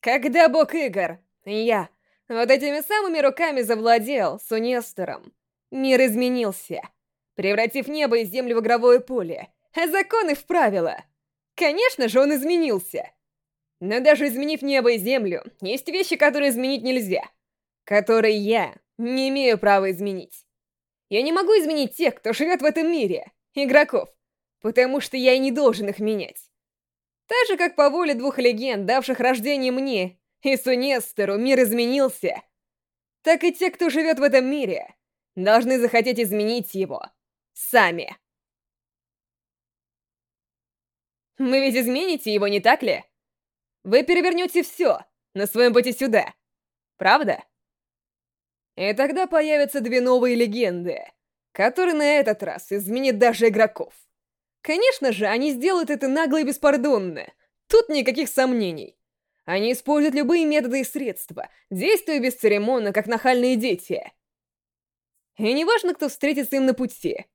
Когда бог игр, я, вот этими самыми руками завладел Сунестером. Мир изменился, превратив небо и землю в игровое поле, а законы в правила. Конечно же, он изменился. Но даже изменив небо и землю, есть вещи, которые изменить нельзя. Которые я не имею права изменить. Я не могу изменить тех, кто живет в этом мире, игроков, потому что я и не должен их менять. Так же, как по воле двух легенд, давших рождение мне и Сунестеру мир изменился, так и те, кто живет в этом мире, должны захотеть изменить его сами. Вы ведь измените его, не так ли? Вы перевернете все на своем пути сюда, правда? И тогда появятся две новые легенды, которые на этот раз изменят даже игроков. Конечно же, они сделают это нагло и беспардонно. Тут никаких сомнений. Они используют любые методы и средства, действуя бесцеремонно, как нахальные дети. И неважно, кто встретится им на пути.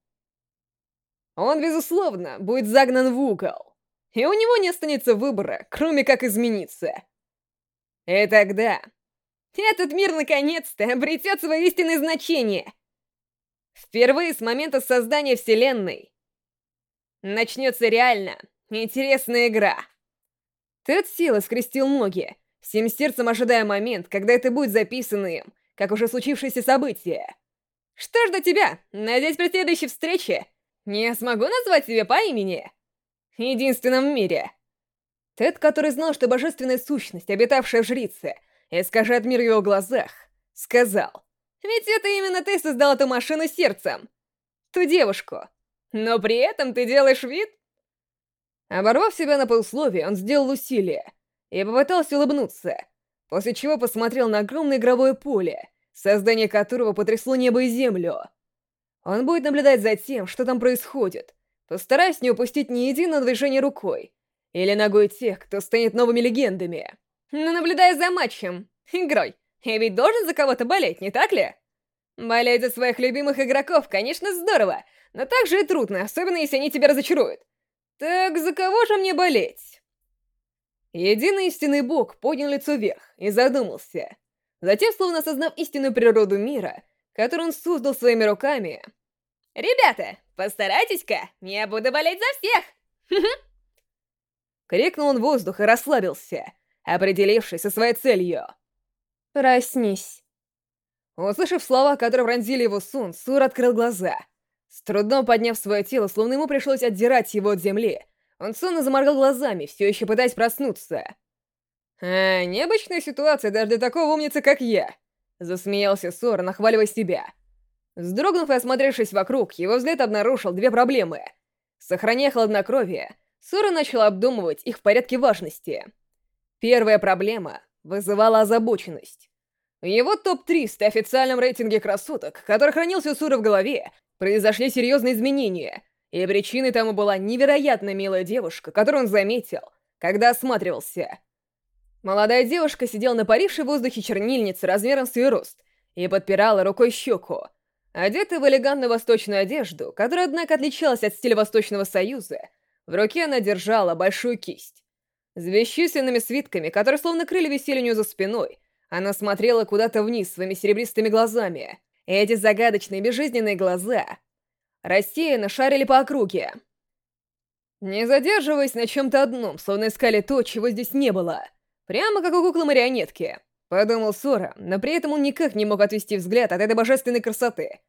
Он, безусловно, будет загнан в угол. И у него не останется выбора, кроме как измениться. И тогда... Этот мир наконец-то обретет свое истинное значение. Впервые с момента создания Вселенной начнется реально интересная игра. Тед сел и скрестил ноги, всем сердцем ожидая момент, когда это будет записано им, как уже случившееся событие. Что ж до тебя? Надеюсь, при следующей встрече не смогу назвать тебя по имени? Единственном мире. Тед, который знал, что божественная сущность, обитавшая в жрице, искажает мир в его глазах, сказал, «Ведь это именно ты создал эту машину сердцем, ту девушку. Но при этом ты делаешь вид...» Оборвав себя на полусловие, он сделал усилие и попытался улыбнуться, после чего посмотрел на огромное игровое поле, создание которого потрясло небо и землю. Он будет наблюдать за тем, что там происходит, постараясь не упустить ни единого движения рукой или ногой тех, кто станет новыми легендами. Но наблюдая за матчем, игрой, я ведь должен за кого-то болеть, не так ли? Болеть за своих любимых игроков, конечно, здорово, но также и трудно, особенно если они тебя разочаруют. Так за кого же мне болеть? Единый истинный бог поднял лицо вверх и задумался. Затем, словно осознав истинную природу мира, который он создал своими руками... «Ребята, постарайтесь-ка, я буду болеть за всех!» Крикнул он в воздух и расслабился, определившись со своей целью. «Проснись». Услышав слова, которые пронзили его сон, Сур открыл глаза. С трудом подняв свое тело, словно ему пришлось отдирать его от земли, он сонно заморгал глазами, все еще пытаясь проснуться. «А, необычная ситуация даже для такого умницы, как я!» Засмеялся Сор, нахваливая себя. Вздрогнув и осмотревшись вокруг, его взгляд обнаружил две проблемы. Сохраняя хладнокровие, Сора начал обдумывать их в порядке важности. Первая проблема вызывала озабоченность. Его топ-300 официальном рейтинге красоток, который хранился у Сура в голове, произошли серьезные изменения, и причиной тому была невероятно милая девушка, которую он заметил, когда осматривался. Молодая девушка сидела на парившей в воздухе чернильнице размером с ее рост и подпирала рукой щеку. Одетая в элегантную восточную одежду, которая, однако, отличалась от стиля Восточного Союза, в руке она держала большую кисть. С бесчисленными свитками, которые словно крылья висели у нее за спиной, она смотрела куда-то вниз своими серебристыми глазами. И эти загадочные безжизненные глаза рассеянно шарили по округе. Не задерживаясь на чем-то одном, словно искали то, чего здесь не было — Прямо как у куклы-марионетки. Подумал Сора, но при этом он никак не мог отвести взгляд от этой божественной красоты.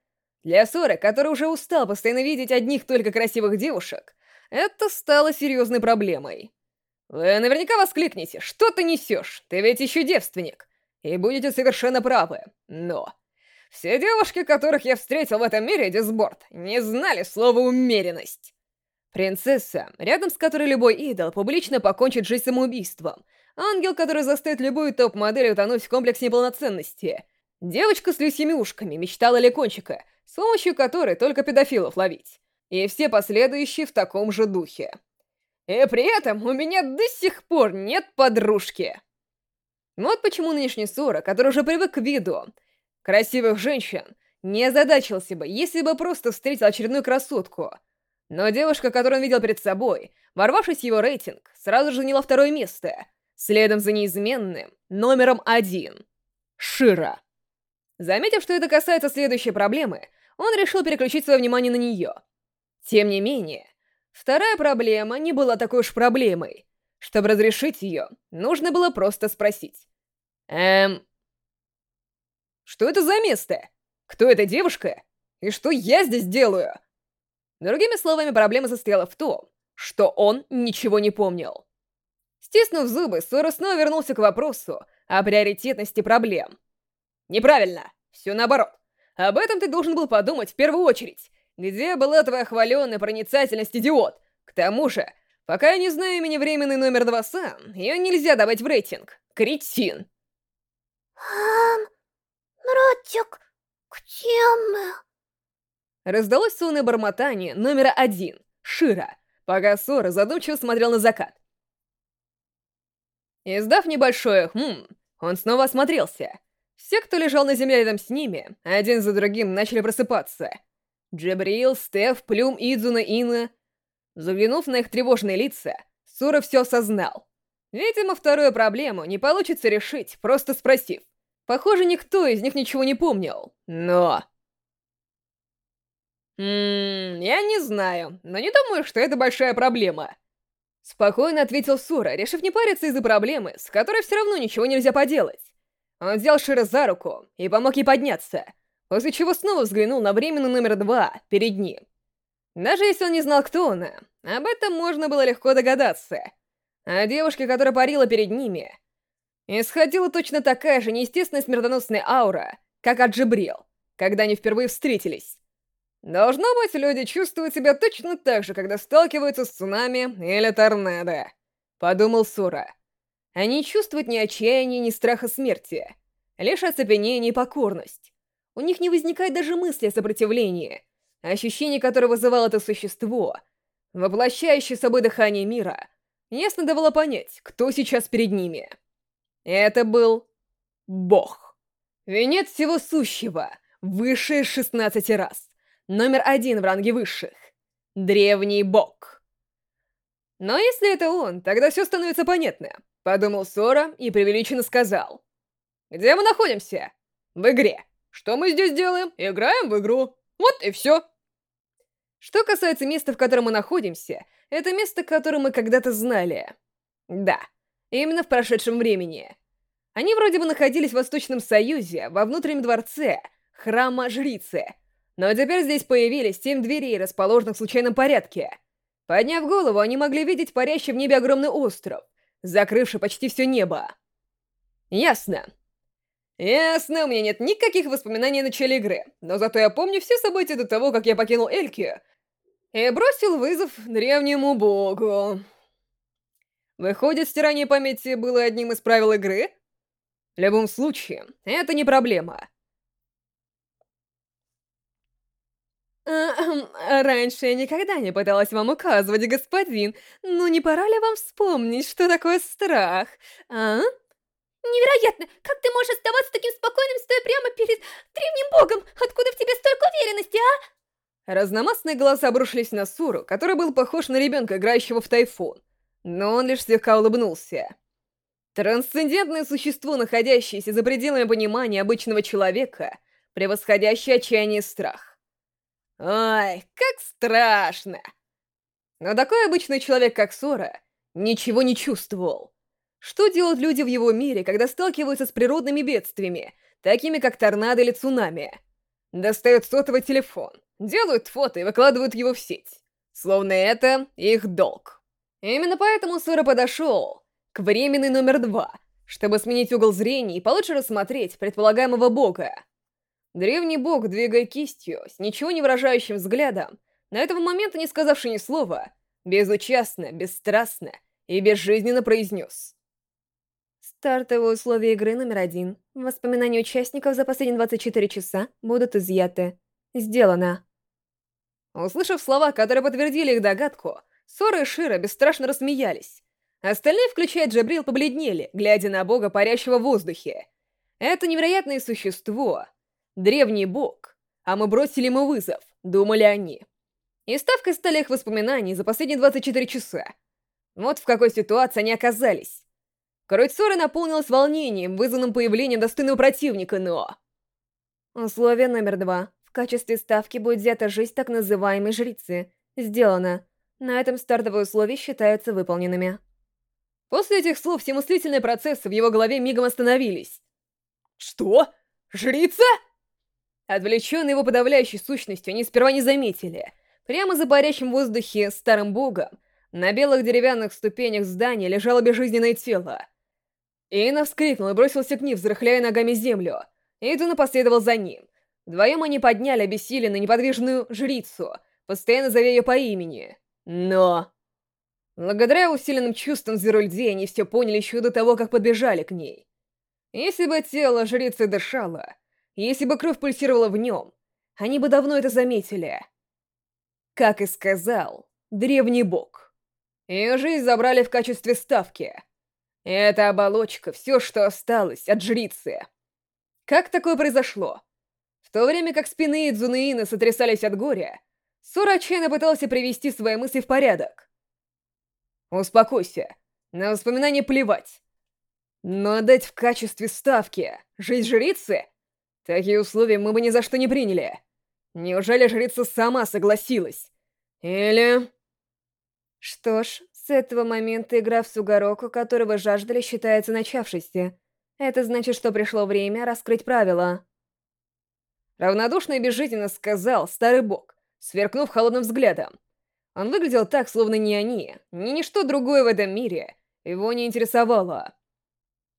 Для Сора, который уже устал постоянно видеть одних только красивых девушек, это стало серьезной проблемой. Вы наверняка воскликнете, что ты несешь? Ты ведь еще девственник. И будете совершенно правы. Но... Все девушки, которых я встретил в этом мире, Дисборд, не знали слова «умеренность». Принцесса, рядом с которой любой идол публично покончит жизнь самоубийством — Ангел, который заставит любую топ-модель утонуть в комплексе неполноценности. Девочка с лисьими ушками мечтала Лекончика, с помощью которой только педофилов ловить. И все последующие в таком же духе. И при этом у меня до сих пор нет подружки. Вот почему нынешний Сора, который уже привык к виду красивых женщин, не озадачился бы, если бы просто встретил очередную красотку. Но девушка, которую он видел перед собой, ворвавшись в его рейтинг, сразу же заняла второе место — Следом за неизменным, номером один — Шира. Заметив, что это касается следующей проблемы, он решил переключить свое внимание на нее. Тем не менее, вторая проблема не была такой уж проблемой. Чтобы разрешить ее, нужно было просто спросить. Эм... Что это за место? Кто эта девушка? И что я здесь делаю? Другими словами, проблема состояла в том, что он ничего не помнил. Стиснув зубы, Сора снова вернулся к вопросу о приоритетности проблем. «Неправильно. Все наоборот. Об этом ты должен был подумать в первую очередь. Где была твоя хваленая проницательность, идиот? К тому же, пока я не знаю имени временный номер два сам, ее нельзя давать в рейтинг. Кретин!» «Ам... братик, где мы?» Раздалось сонное бормотание номера один, Шира, пока Сора задумчиво смотрел на закат. Издав небольшое «хм», он снова осмотрелся. Все, кто лежал на земле рядом с ними, один за другим начали просыпаться. Джабриил, Стеф, Плюм, Идзуна, Ина. Заглянув на их тревожные лица, Сура все осознал. Видимо, вторую проблему не получится решить, просто спросив. Похоже, никто из них ничего не помнил. Но... Ммм, я не знаю, но не думаю, что это большая проблема. Спокойно ответил Сура, решив не париться из-за проблемы, с которой все равно ничего нельзя поделать. Он взял Шира за руку и помог ей подняться, после чего снова взглянул на временный номер два перед ним. Даже если он не знал, кто она, об этом можно было легко догадаться. А девушке, которая парила перед ними, исходила точно такая же неестественная смертоносная аура, как от Джибрил, когда они впервые встретились. Должно быть, люди чувствуют себя точно так же, когда сталкиваются с цунами или торнадо, подумал Сура. Они чувствуют ни отчаяния, ни страха смерти, лишь оцепенение и покорность. У них не возникает даже мысли о сопротивлении, ощущение, которое вызывало это существо, воплощающее собой дыхание мира, ясно давало понять, кто сейчас перед ними. Это был Бог. Венец всего сущего, выше 16 раз номер один в ранге высших. Древний бог. Но если это он, тогда все становится понятно, подумал Сора и преувеличенно сказал. Где мы находимся? В игре. Что мы здесь делаем? Играем в игру. Вот и все. Что касается места, в котором мы находимся, это место, которое мы когда-то знали. Да, именно в прошедшем времени. Они вроде бы находились в Восточном Союзе, во внутреннем дворце, храма Жрицы, но теперь здесь появились семь дверей, расположенных в случайном порядке. Подняв голову, они могли видеть парящий в небе огромный остров, закрывший почти все небо. Ясно. Ясно, у меня нет никаких воспоминаний о начале игры, но зато я помню все события до того, как я покинул Эльки и бросил вызов древнему богу. Выходит, стирание памяти было одним из правил игры? В любом случае, это не проблема. «Раньше я никогда не пыталась вам указывать, господин, но не пора ли вам вспомнить, что такое страх, а?» «Невероятно! Как ты можешь оставаться таким спокойным, стоя прямо перед древним богом? Откуда в тебе столько уверенности, а?» Разномастные глаза обрушились на Суру, который был похож на ребенка, играющего в тайфун. Но он лишь слегка улыбнулся. Трансцендентное существо, находящееся за пределами понимания обычного человека, превосходящее отчаяние и страх. Ой, как страшно! Но такой обычный человек, как Сора, ничего не чувствовал. Что делают люди в его мире, когда сталкиваются с природными бедствиями, такими как торнадо или цунами? Достают сотовый телефон, делают фото и выкладывают его в сеть. Словно это их долг. Именно поэтому Сора подошел к временной номер два, чтобы сменить угол зрения и получше рассмотреть предполагаемого бога. Древний бог, двигая кистью, с ничего не выражающим взглядом, на этого момента не сказавший ни слова, безучастно, бесстрастно и безжизненно произнес. Стартовые условия игры номер один. Воспоминания участников за последние 24 часа будут изъяты. Сделано. Услышав слова, которые подтвердили их догадку, Сора и Шира бесстрашно рассмеялись. Остальные, включая Джабрил, побледнели, глядя на бога, парящего в воздухе. Это невероятное существо, древний бог, а мы бросили ему вызов, думали они. И ставкой стали их воспоминания за последние 24 часа. Вот в какой ситуации они оказались. Кровь ссоры наполнилась волнением, вызванным появлением достойного противника, но... Условие номер два. В качестве ставки будет взята жизнь так называемой жрицы. Сделано. На этом стартовые условия считаются выполненными. После этих слов все мыслительные процессы в его голове мигом остановились. «Что? Жрица?» Отвлеченные его подавляющей сущностью, они сперва не заметили. Прямо за парящим в воздухе старым богом, на белых деревянных ступенях здания лежало безжизненное тело. Ина вскрикнул и бросился к ним, взрыхляя ногами землю. Идуна последовал за ним. Вдвоем они подняли обессиленную неподвижную жрицу, постоянно зовя ее по имени. Но... Благодаря усиленным чувствам зверолюдей они все поняли еще до того, как подбежали к ней. Если бы тело жрицы дышало, если бы кровь пульсировала в нем, они бы давно это заметили. Как и сказал древний бог. Ее жизнь забрали в качестве ставки. Это оболочка, все, что осталось от жрицы. Как такое произошло? В то время как спины Идзунаина сотрясались от горя, Сора отчаянно пытался привести свои мысли в порядок. Успокойся. На воспоминания плевать. Но отдать в качестве ставки жизнь жрицы Такие условия мы бы ни за что не приняли. Неужели жрица сама согласилась? Или... Что ж, с этого момента игра в Сугароку, которого жаждали, считается начавшейся. Это значит, что пришло время раскрыть правила. Равнодушно и безжизненно сказал старый бог, сверкнув холодным взглядом. Он выглядел так, словно ни они, ни ничто другое в этом мире его не интересовало.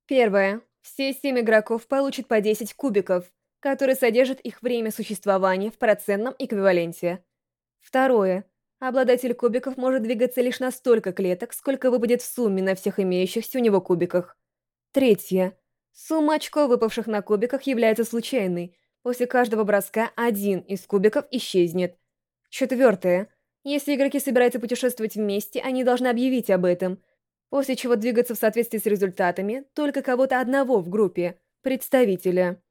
Первое. Все семь игроков получат по 10 кубиков, которые содержат их время существования в процентном эквиваленте. Второе. Обладатель кубиков может двигаться лишь на столько клеток, сколько выпадет в сумме на всех имеющихся у него кубиках. Третье. Сумма очков, выпавших на кубиках, является случайной. После каждого броска один из кубиков исчезнет. Четвертое. Если игроки собираются путешествовать вместе, они должны объявить об этом, после чего двигаться в соответствии с результатами только кого-то одного в группе, представителя.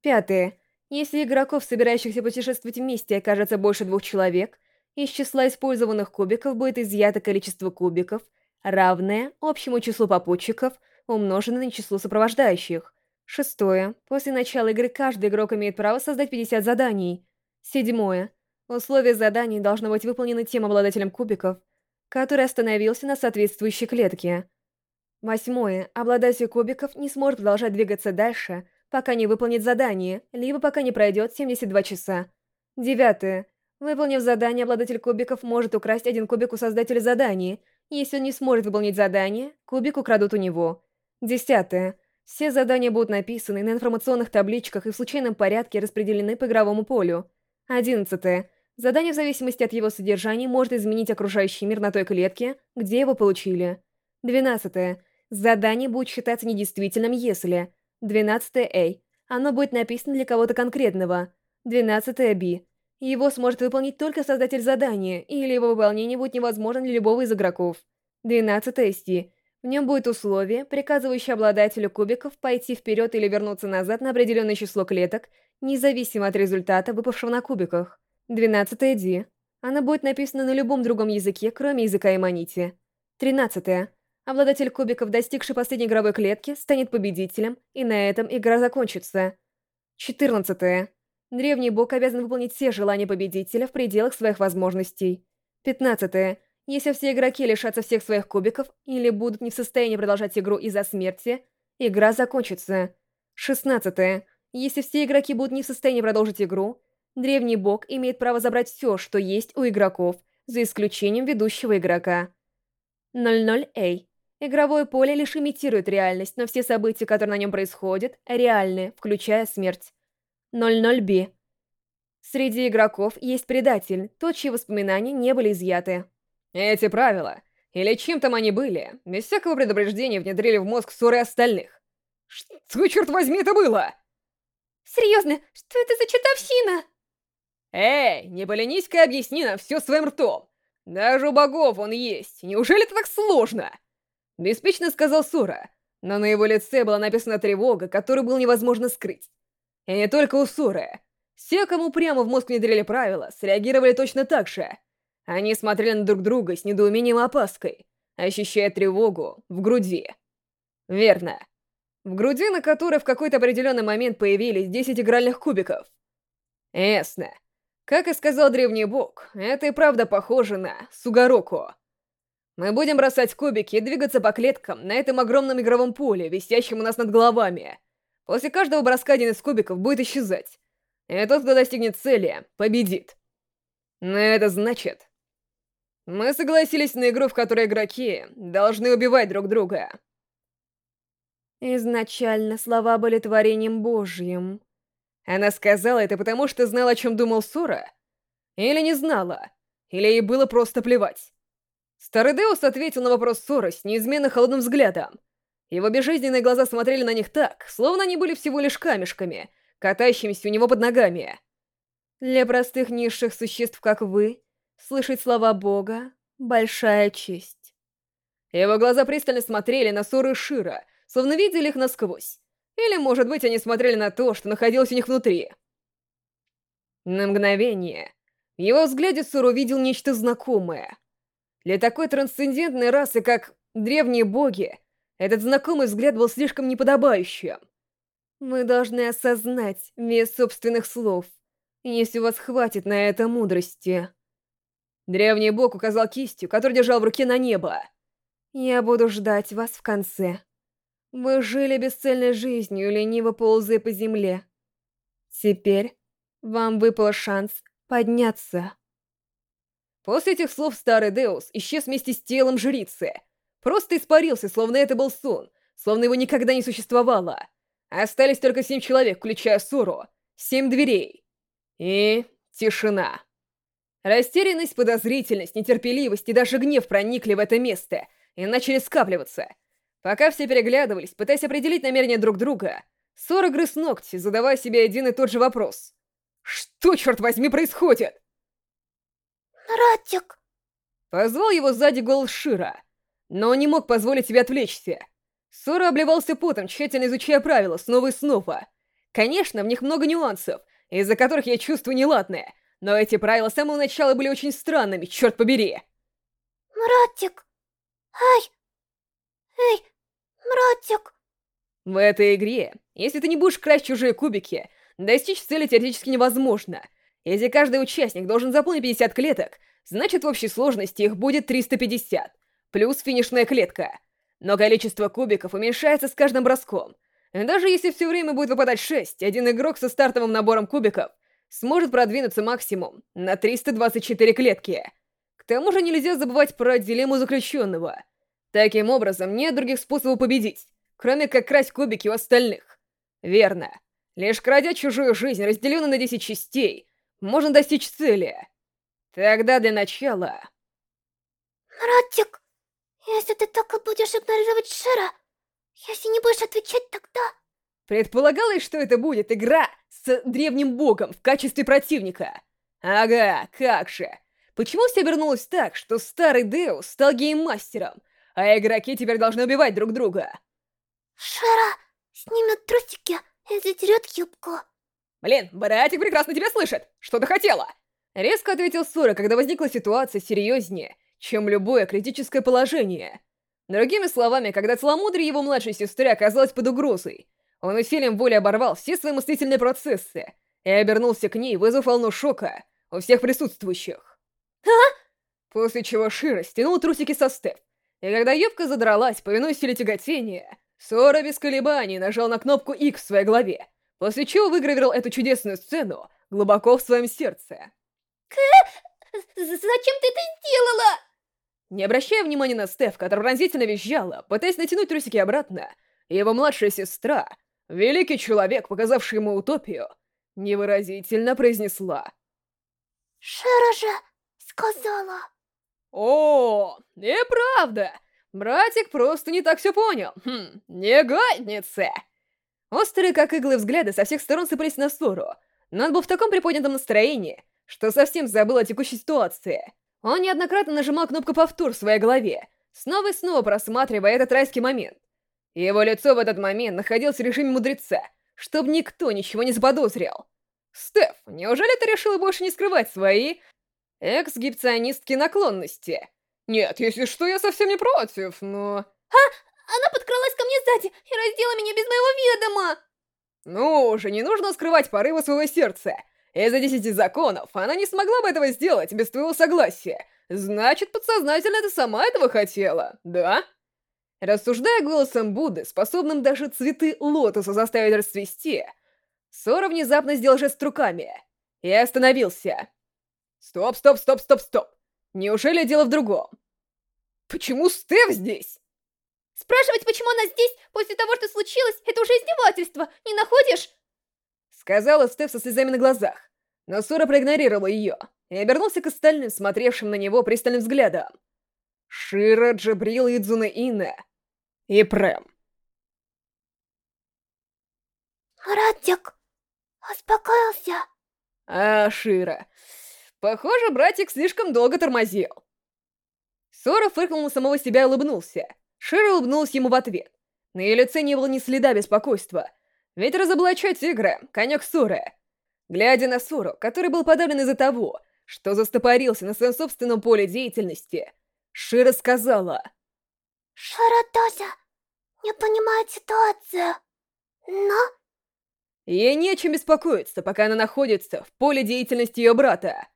Пятое. Если игроков, собирающихся путешествовать вместе, окажется больше двух человек, из числа использованных кубиков будет изъято количество кубиков, равное общему числу попутчиков, умноженное на число сопровождающих. Шестое. После начала игры каждый игрок имеет право создать 50 заданий. Седьмое. Условие заданий должно быть выполнено тем обладателем кубиков, который остановился на соответствующей клетке. Восьмое. Обладатель кубиков не сможет продолжать двигаться дальше, пока не выполнит задание, либо пока не пройдет 72 часа. Девятое. Выполнив задание, обладатель кубиков может украсть один кубик у создателя задания. Если он не сможет выполнить задание, кубик украдут у него. Десятое. Все задания будут написаны на информационных табличках и в случайном порядке распределены по игровому полю. Одиннадцатое. Задание в зависимости от его содержания может изменить окружающий мир на той клетке, где его получили. Двенадцатое. Задание будет считаться недействительным, если... Двенадцатое A. Оно будет написано для кого-то конкретного. Двенадцатое B. Его сможет выполнить только создатель задания, или его выполнение будет невозможно для любого из игроков. Двенадцатое C. В нем будет условие, приказывающее обладателю кубиков пойти вперед или вернуться назад на определенное число клеток, независимо от результата, выпавшего на кубиках. 12 D. Она будет написана на любом другом языке, кроме языка Эманити. 13. Обладатель кубиков, достигший последней игровой клетки, станет победителем, и на этом игра закончится. 14. Древний бог обязан выполнить все желания победителя в пределах своих возможностей. 15. Если все игроки лишатся всех своих кубиков или будут не в состоянии продолжать игру из-за смерти, игра закончится. 16. Если все игроки будут не в состоянии продолжить игру, Древний бог имеет право забрать все, что есть у игроков, за исключением ведущего игрока. 00A. Игровое поле лишь имитирует реальность, но все события, которые на нем происходят, реальны, включая смерть. 00B. Среди игроков есть предатель, тот, чьи воспоминания не были изъяты. Эти правила, или чем там они были, без всякого предупреждения внедрили в мозг ссоры остальных. Что, черт возьми, это было? Серьезно, что это за чертовщина? «Эй, не поленись-ка объясни нам все своим ртом! Даже у богов он есть, неужели это так сложно?» Беспечно сказал Сура, но на его лице была написана тревога, которую было невозможно скрыть. И не только у Суры. Все, кому прямо в мозг внедрили правила, среагировали точно так же. Они смотрели на друг друга с недоумением и опаской, ощущая тревогу в груди. Верно. В груди, на которой в какой-то определенный момент появились 10 игральных кубиков. Ясно. Как и сказал древний бог, это и правда похоже на Сугароку. Мы будем бросать кубики и двигаться по клеткам на этом огромном игровом поле, висящем у нас над головами. После каждого броска один из кубиков будет исчезать. И тот, кто достигнет цели, победит. Но это значит... Мы согласились на игру, в которой игроки должны убивать друг друга. Изначально слова были творением Божьим. Она сказала это потому, что знала, о чем думал Сора? Или не знала? Или ей было просто плевать? Старый Деус ответил на вопрос Сора с неизменно холодным взглядом. Его безжизненные глаза смотрели на них так, словно они были всего лишь камешками, катающимися у него под ногами. Для простых низших существ, как вы, слышать слова Бога — большая честь. Его глаза пристально смотрели на Сору и Шира, словно видели их насквозь. Или, может быть, они смотрели на то, что находилось у них внутри. На мгновение его взгляде Сур увидел нечто знакомое. Для такой трансцендентной расы, как древние боги, этот знакомый взгляд был слишком неподобающим. Вы должны осознать вес собственных слов, если у вас хватит на это мудрости. Древний бог указал кистью, который держал в руке на небо. Я буду ждать вас в конце. Вы жили бесцельной жизнью, лениво ползая по земле. Теперь Вам выпал шанс подняться. После этих слов старый Деус исчез вместе с телом жрицы. Просто испарился, словно это был сон, словно его никогда не существовало. Остались только семь человек, включая Суру, семь дверей. И тишина. Растерянность, подозрительность, нетерпеливость и даже гнев проникли в это место и начали скапливаться. Пока все переглядывались, пытаясь определить намерения друг друга, Сора грыз ногти, задавая себе один и тот же вопрос. Что, черт возьми, происходит? Ратик! Позвал его сзади голос Шира, но он не мог позволить себе отвлечься. Сора обливался потом, тщательно изучая правила, снова и снова. Конечно, в них много нюансов, из-за которых я чувствую неладное, но эти правила с самого начала были очень странными, черт побери. Мратик! Ай! Эй, Мратик! В этой игре, если ты не будешь красть чужие кубики, достичь цели теоретически невозможно. Если каждый участник должен заполнить 50 клеток, значит в общей сложности их будет 350, плюс финишная клетка. Но количество кубиков уменьшается с каждым броском. Даже если все время будет выпадать 6, один игрок со стартовым набором кубиков сможет продвинуться максимум на 324 клетки. К тому же нельзя забывать про дилемму заключенного. Таким образом, нет других способов победить, кроме как красть кубики у остальных. Верно. Лишь крадя чужую жизнь, разделенную на 10 частей, можно достичь цели. Тогда для начала... Мратик, если ты так и будешь игнорировать Шира, если не будешь отвечать, тогда... Предполагалось, что это будет игра с древним богом в качестве противника. Ага, как же. Почему все вернулось так, что старый Деус стал гейммастером, а игроки теперь должны убивать друг друга? Шира снимет трусики и задерет юбку. Блин, братик прекрасно тебя слышит. Что ты хотела? Резко ответил Сура, когда возникла ситуация серьезнее, чем любое критическое положение. Другими словами, когда целомудрие его младшей сестры оказалось под угрозой, он усилием воли оборвал все свои мыслительные процессы и обернулся к ней, вызвав волну шока у всех присутствующих. А? После чего Шира стянул трусики со Стеф, и когда юбка задралась, повинуясь силе тяготения, Сора без колебаний нажал на кнопку X в своей голове, после чего выгравировал эту чудесную сцену глубоко в своем сердце. Зачем ты это сделала? Не обращая внимания на Стеф, которая пронзительно визжала, пытаясь натянуть трусики обратно, его младшая сестра, великий человек, показавший ему утопию, невыразительно произнесла. Шера же сказала. О, неправда! Братик просто не так все понял. Хм, негодница! Острые, как иглы взгляды, со всех сторон сыпались на ссору, но он был в таком приподнятом настроении, что совсем забыл о текущей ситуации. Он неоднократно нажимал кнопку «Повтор» в своей голове, снова и снова просматривая этот райский момент. Его лицо в этот момент находилось в режиме мудреца, чтобы никто ничего не заподозрил. «Стеф, неужели ты решила больше не скрывать свои эксгибционистские наклонности?» «Нет, если что, я совсем не против, но...» «А, она подкралась ко мне сзади и раздела меня без моего ведома!» «Ну уже не нужно скрывать порывы своего сердца. Из-за десяти законов она не смогла бы этого сделать без твоего согласия. Значит, подсознательно ты сама этого хотела, да?» Рассуждая голосом Будды, способным даже цветы лотоса заставить расцвести, Сора внезапно сделал жест руками и остановился. «Стоп, стоп, стоп, стоп, стоп! Неужели дело в другом? Почему Стеф здесь?» Спрашивать, почему она здесь, после того, что случилось, это уже издевательство, не находишь? Сказала Стеф со слезами на глазах, но Сора проигнорировала ее и обернулся к остальным, смотревшим на него пристальным взглядом. Шира, Джабрил, Идзуна Ина и Прэм. Радик, успокоился? А, Шира, похоже, братик слишком долго тормозил. Сора фыркнул на самого себя и улыбнулся. Шира улыбнулась ему в ответ. На ее лице не было ни следа беспокойства, ведь разоблачать игры — конек Суры. Глядя на Суру, который был подавлен из-за того, что застопорился на своем собственном поле деятельности, Шира сказала... Шира тоже не понимает ситуацию, но... Ей не о чем беспокоиться, пока она находится в поле деятельности ее брата.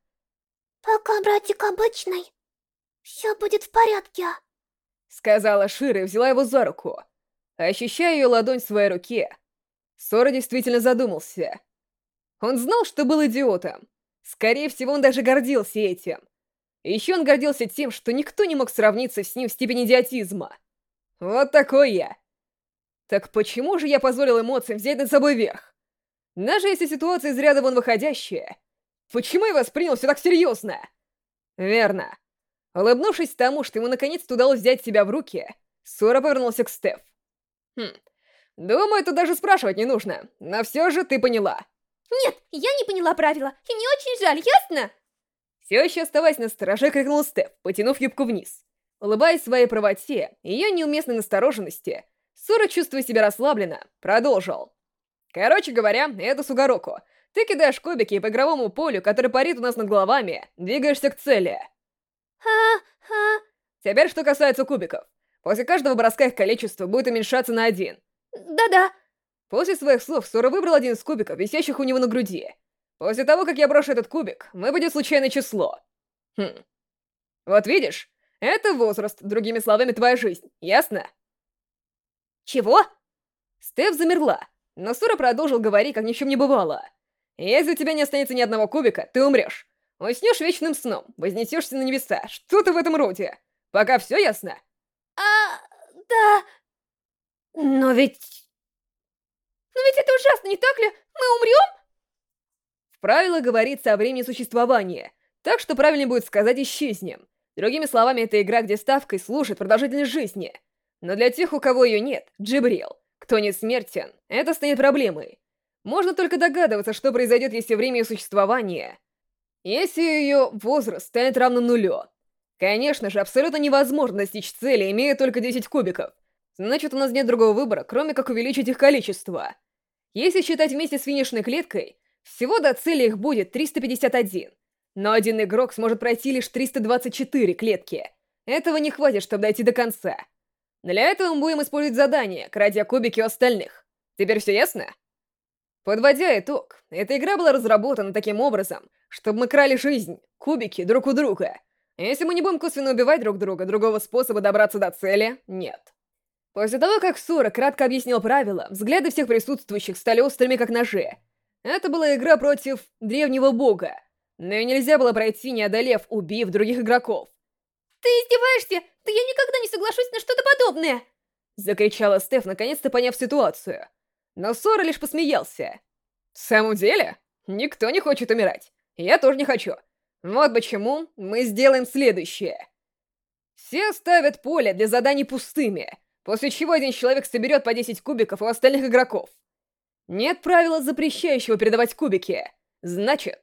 Пока братик обычный, все будет в порядке. Сказала Шира и взяла его за руку. Ощущая ее ладонь в своей руке, Сора действительно задумался. Он знал, что был идиотом. Скорее всего, он даже гордился этим. Еще он гордился тем, что никто не мог сравниться с ним в степени идиотизма. Вот такой я. Так почему же я позволил эмоциям взять над собой верх? Даже если ситуация из ряда вон выходящая, почему я воспринял все так серьезно? Верно. Улыбнувшись тому, что ему наконец-то удалось взять себя в руки, Сора повернулся к Стеф. Хм, думаю, тут даже спрашивать не нужно, но все же ты поняла. Нет, я не поняла правила, и мне очень жаль, ясно? Все еще оставаясь на стороже, крикнул Стеф, потянув юбку вниз. Улыбаясь своей правоте и ее неуместной настороженности, Сора, чувствуя себя расслабленно, продолжил. Короче говоря, это Сугароку. Ты кидаешь кубики по игровому полю, который парит у нас над головами, двигаешься к цели. Ха-ха. Теперь что касается кубиков. После каждого броска их количество будет уменьшаться на один. Да-да. После своих слов Сора выбрал один из кубиков, висящих у него на груди. После того, как я брошу этот кубик, выпадет случайное число. Хм. Вот видишь? Это возраст, другими словами, твоя жизнь, ясно? Чего? Стеф замерла, но Сура продолжил говорить, как ни в чем не бывало. Если у тебя не останется ни одного кубика, ты умрешь. Уснешь вечным сном, вознесешься на небеса, что-то в этом роде. Пока все ясно? А, да. Но ведь... Но ведь это ужасно, не так ли? Мы умрем? В правилах говорится о времени существования, так что правильнее будет сказать «исчезнем». Другими словами, это игра, где ставкой служит продолжительность жизни. Но для тех, у кого ее нет, Джибрил, кто не смертен, это станет проблемой. Можно только догадываться, что произойдет, если время ее существования... Если ее возраст станет равным нулю. Конечно же, абсолютно невозможно достичь цели, имея только 10 кубиков. Значит, у нас нет другого выбора, кроме как увеличить их количество. Если считать вместе с финишной клеткой, всего до цели их будет 351. Но один игрок сможет пройти лишь 324 клетки. Этого не хватит, чтобы дойти до конца. Для этого мы будем использовать задание, крадя кубики у остальных. Теперь все ясно? Подводя итог, эта игра была разработана таким образом, чтобы мы крали жизнь, кубики друг у друга. Если мы не будем косвенно убивать друг друга, другого способа добраться до цели нет. После того, как Сура кратко объяснил правила, взгляды всех присутствующих стали острыми, как ножи. Это была игра против древнего бога, но ее нельзя было пройти, не одолев, убив других игроков. «Ты издеваешься? Да я никогда не соглашусь на что-то подобное!» Закричала Стеф, наконец-то поняв ситуацию. Но Сора лишь посмеялся. «В самом деле? Никто не хочет умирать. Я тоже не хочу. Вот почему мы сделаем следующее. Все ставят поле для заданий пустыми, после чего один человек соберет по 10 кубиков у остальных игроков. Нет правила, запрещающего передавать кубики. Значит,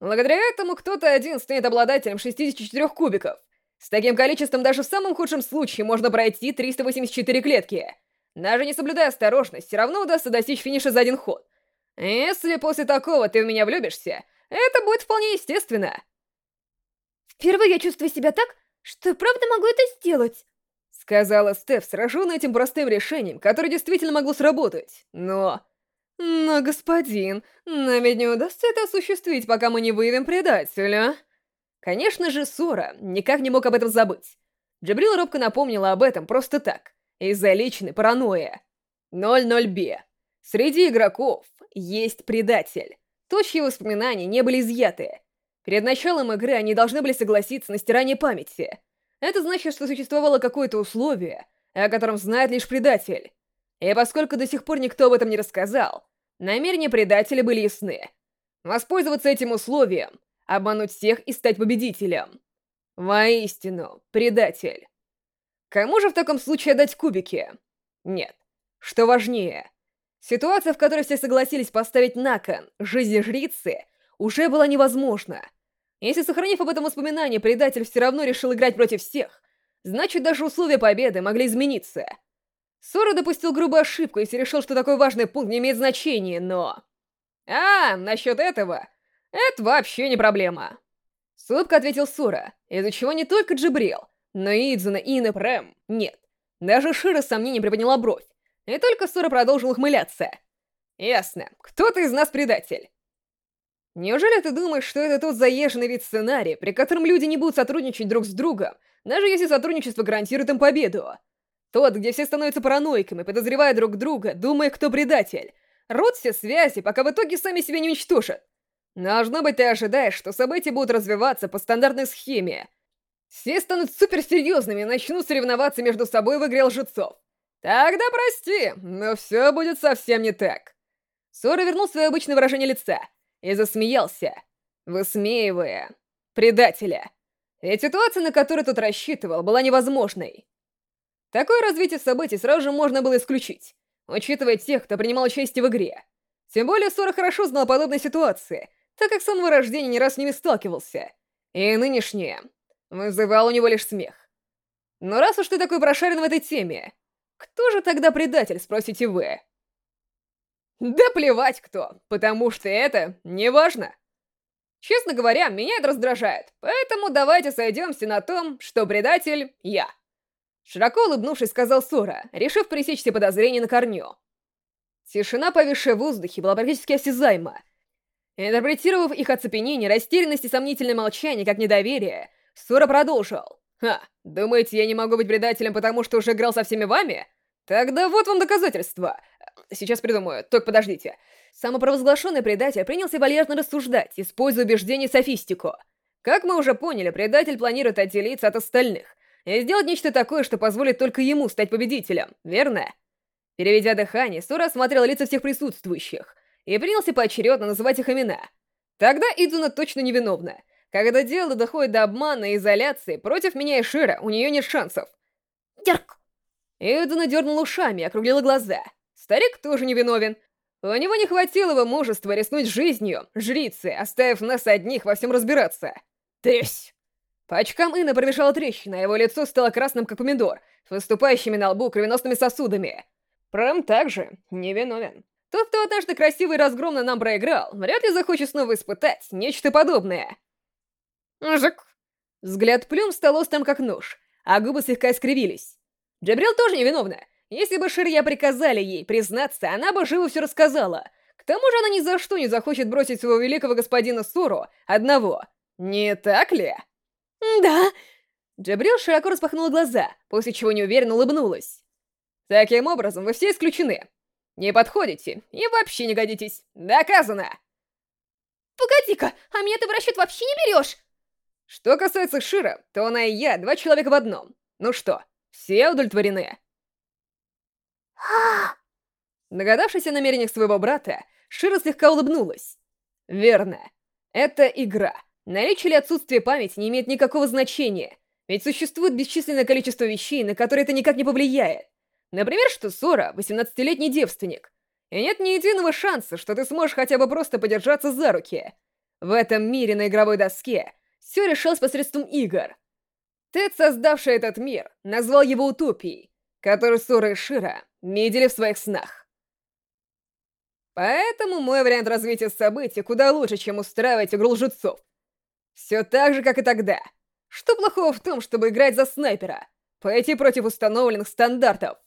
благодаря этому кто-то один станет обладателем 64 кубиков. С таким количеством даже в самом худшем случае можно пройти 384 клетки. Даже не соблюдая осторожность, все равно удастся достичь финиша за один ход. Если после такого ты в меня влюбишься, это будет вполне естественно. Впервые я чувствую себя так, что правда могу это сделать. Сказала Стеф, сраженная этим простым решением, которое действительно могло сработать. Но... Но, господин, нам ведь не удастся это осуществить, пока мы не выявим предателя. Конечно же, Сора никак не мог об этом забыть. Джабрил робко напомнила об этом просто так. Из-за личной паранойи. 00Б. Среди игроков есть предатель. То, чьи воспоминания не были изъяты. Перед началом игры они должны были согласиться на стирание памяти. Это значит, что существовало какое-то условие, о котором знает лишь предатель. И поскольку до сих пор никто об этом не рассказал, намерения предателя были ясны. Воспользоваться этим условием, обмануть всех и стать победителем. Воистину, предатель. Кому же в таком случае дать кубики? Нет. Что важнее, ситуация, в которой все согласились поставить на кон жизнь жрицы, уже была невозможна. Если, сохранив об этом воспоминание, предатель все равно решил играть против всех, значит, даже условия победы могли измениться. Сора допустил грубую ошибку, если решил, что такой важный пункт не имеет значения, но... А, насчет этого... Это вообще не проблема. С ответил Сора, из-за чего не только Джибрил, но Идзуна и Инепрем нет. Даже Шира с сомнением приподняла бровь. И только Сура продолжил ухмыляться. «Ясно. Кто-то из нас предатель». Неужели ты думаешь, что это тот заезженный вид сценария, при котором люди не будут сотрудничать друг с другом, даже если сотрудничество гарантирует им победу? Тот, где все становятся параноиками, подозревая друг друга, думая, кто предатель. рут все связи, пока в итоге сами себя не уничтожат. Должно быть, ты ожидаешь, что события будут развиваться по стандартной схеме. Все станут суперсерьезными и начнут соревноваться между собой в игре лжецов. Тогда прости, но все будет совсем не так. Сора вернул свое обычное выражение лица и засмеялся, высмеивая предателя. Ведь ситуация, на которую тот рассчитывал, была невозможной. Такое развитие событий сразу же можно было исключить, учитывая тех, кто принимал участие в игре. Тем более Сора хорошо знал подобные ситуации, так как с самого рождения не раз с ними сталкивался. И нынешнее вызывало у него лишь смех. Но раз уж ты такой прошарен в этой теме, кто же тогда предатель, спросите вы? Да плевать кто, потому что это не важно. Честно говоря, меня это раздражает, поэтому давайте сойдемся на том, что предатель — я. Широко улыбнувшись, сказал Сора, решив пресечь все подозрения на корню. Тишина, повисшая в воздухе, была практически осязаема. Интерпретировав их оцепенение, растерянность и сомнительное молчание как недоверие, Сора продолжил. «Ха, думаете, я не могу быть предателем, потому что уже играл со всеми вами? Тогда вот вам доказательства. Сейчас придумаю, только подождите. Самопровозглашенный предатель принялся вальяжно рассуждать, используя убеждение и софистику. Как мы уже поняли, предатель планирует отделиться от остальных и сделать нечто такое, что позволит только ему стать победителем, верно? Переведя дыхание, Сура осмотрел лица всех присутствующих и принялся поочередно называть их имена. Тогда Идзуна точно невиновна. Когда дело доходит до обмана и изоляции, против меня и Шира у нее нет шансов. Дерк! Идзуна дернула ушами и округлила глаза. Старик тоже невиновен. У него не хватило бы мужества рискнуть жизнью, жрицы, оставив нас одних во всем разбираться. Тысь! По очкам Инна пробежала трещина, а его лицо стало красным, как помидор, с выступающими на лбу кровеносными сосудами. Прям так же невиновен. Тот, кто однажды красиво и разгромно нам проиграл, вряд ли захочет снова испытать нечто подобное. Жик. Взгляд Плюм стал острым, как нож, а губы слегка искривились. Джабрил тоже невиновна. Если бы Ширья приказали ей признаться, она бы живо все рассказала. К тому же она ни за что не захочет бросить своего великого господина Суру одного. Не так ли? Да. Джабрил широко распахнула глаза, после чего неуверенно улыбнулась. Таким образом, вы все исключены. Не подходите и вообще не годитесь. Доказано! Погоди-ка, а меня ты в расчет вообще не берешь? Что касается Шира, то она и я, два человека в одном. Ну что, все удовлетворены? [gasps] Догадавшись о намерениях своего брата, Шира слегка улыбнулась. Верно. Это игра. Наличие или отсутствие памяти не имеет никакого значения, ведь существует бесчисленное количество вещей, на которые это никак не повлияет. Например, что Сора — 18-летний девственник, и нет ни единого шанса, что ты сможешь хотя бы просто подержаться за руки. В этом мире на игровой доске все решалось посредством игр. Тед, создавший этот мир, назвал его утопией, которую Сора и Шира видели в своих снах. Поэтому мой вариант развития событий куда лучше, чем устраивать игру лжецов. Все так же, как и тогда. Что плохого в том, чтобы играть за снайпера? Пойти против установленных стандартов.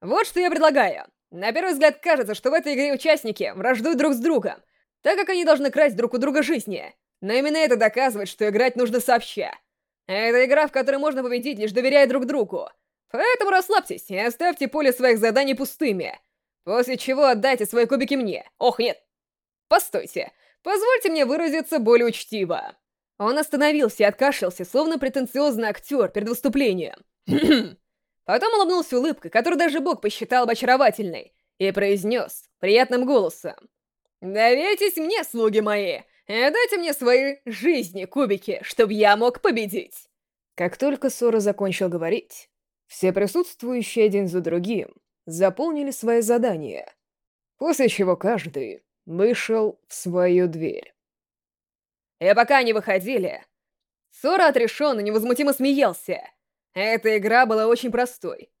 Вот что я предлагаю. На первый взгляд кажется, что в этой игре участники враждуют друг с другом, так как они должны красть друг у друга жизни. Но именно это доказывает, что играть нужно сообща. Это игра, в которой можно победить, лишь доверяя друг другу. Поэтому расслабьтесь и оставьте поле своих заданий пустыми. После чего отдайте свои кубики мне. Ох, нет. Постойте. Позвольте мне выразиться более учтиво. Он остановился и откашлялся, словно претенциозный актер перед выступлением. [clears throat] Потом улыбнулся улыбкой, которую даже Бог посчитал бы очаровательной, и произнес приятным голосом. «Доверьтесь мне, слуги мои, дайте мне свои жизни, кубики, чтобы я мог победить!» Как только Сора закончил говорить, все присутствующие один за другим заполнили свои задания, после чего каждый вышел в свою дверь. И пока они выходили, Сора отрешенно невозмутимо смеялся. Эта игра была очень простой.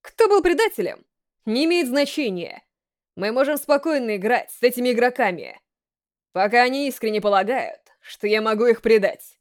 Кто был предателем? Не имеет значения. Мы можем спокойно играть с этими игроками, пока они искренне полагают, что я могу их предать.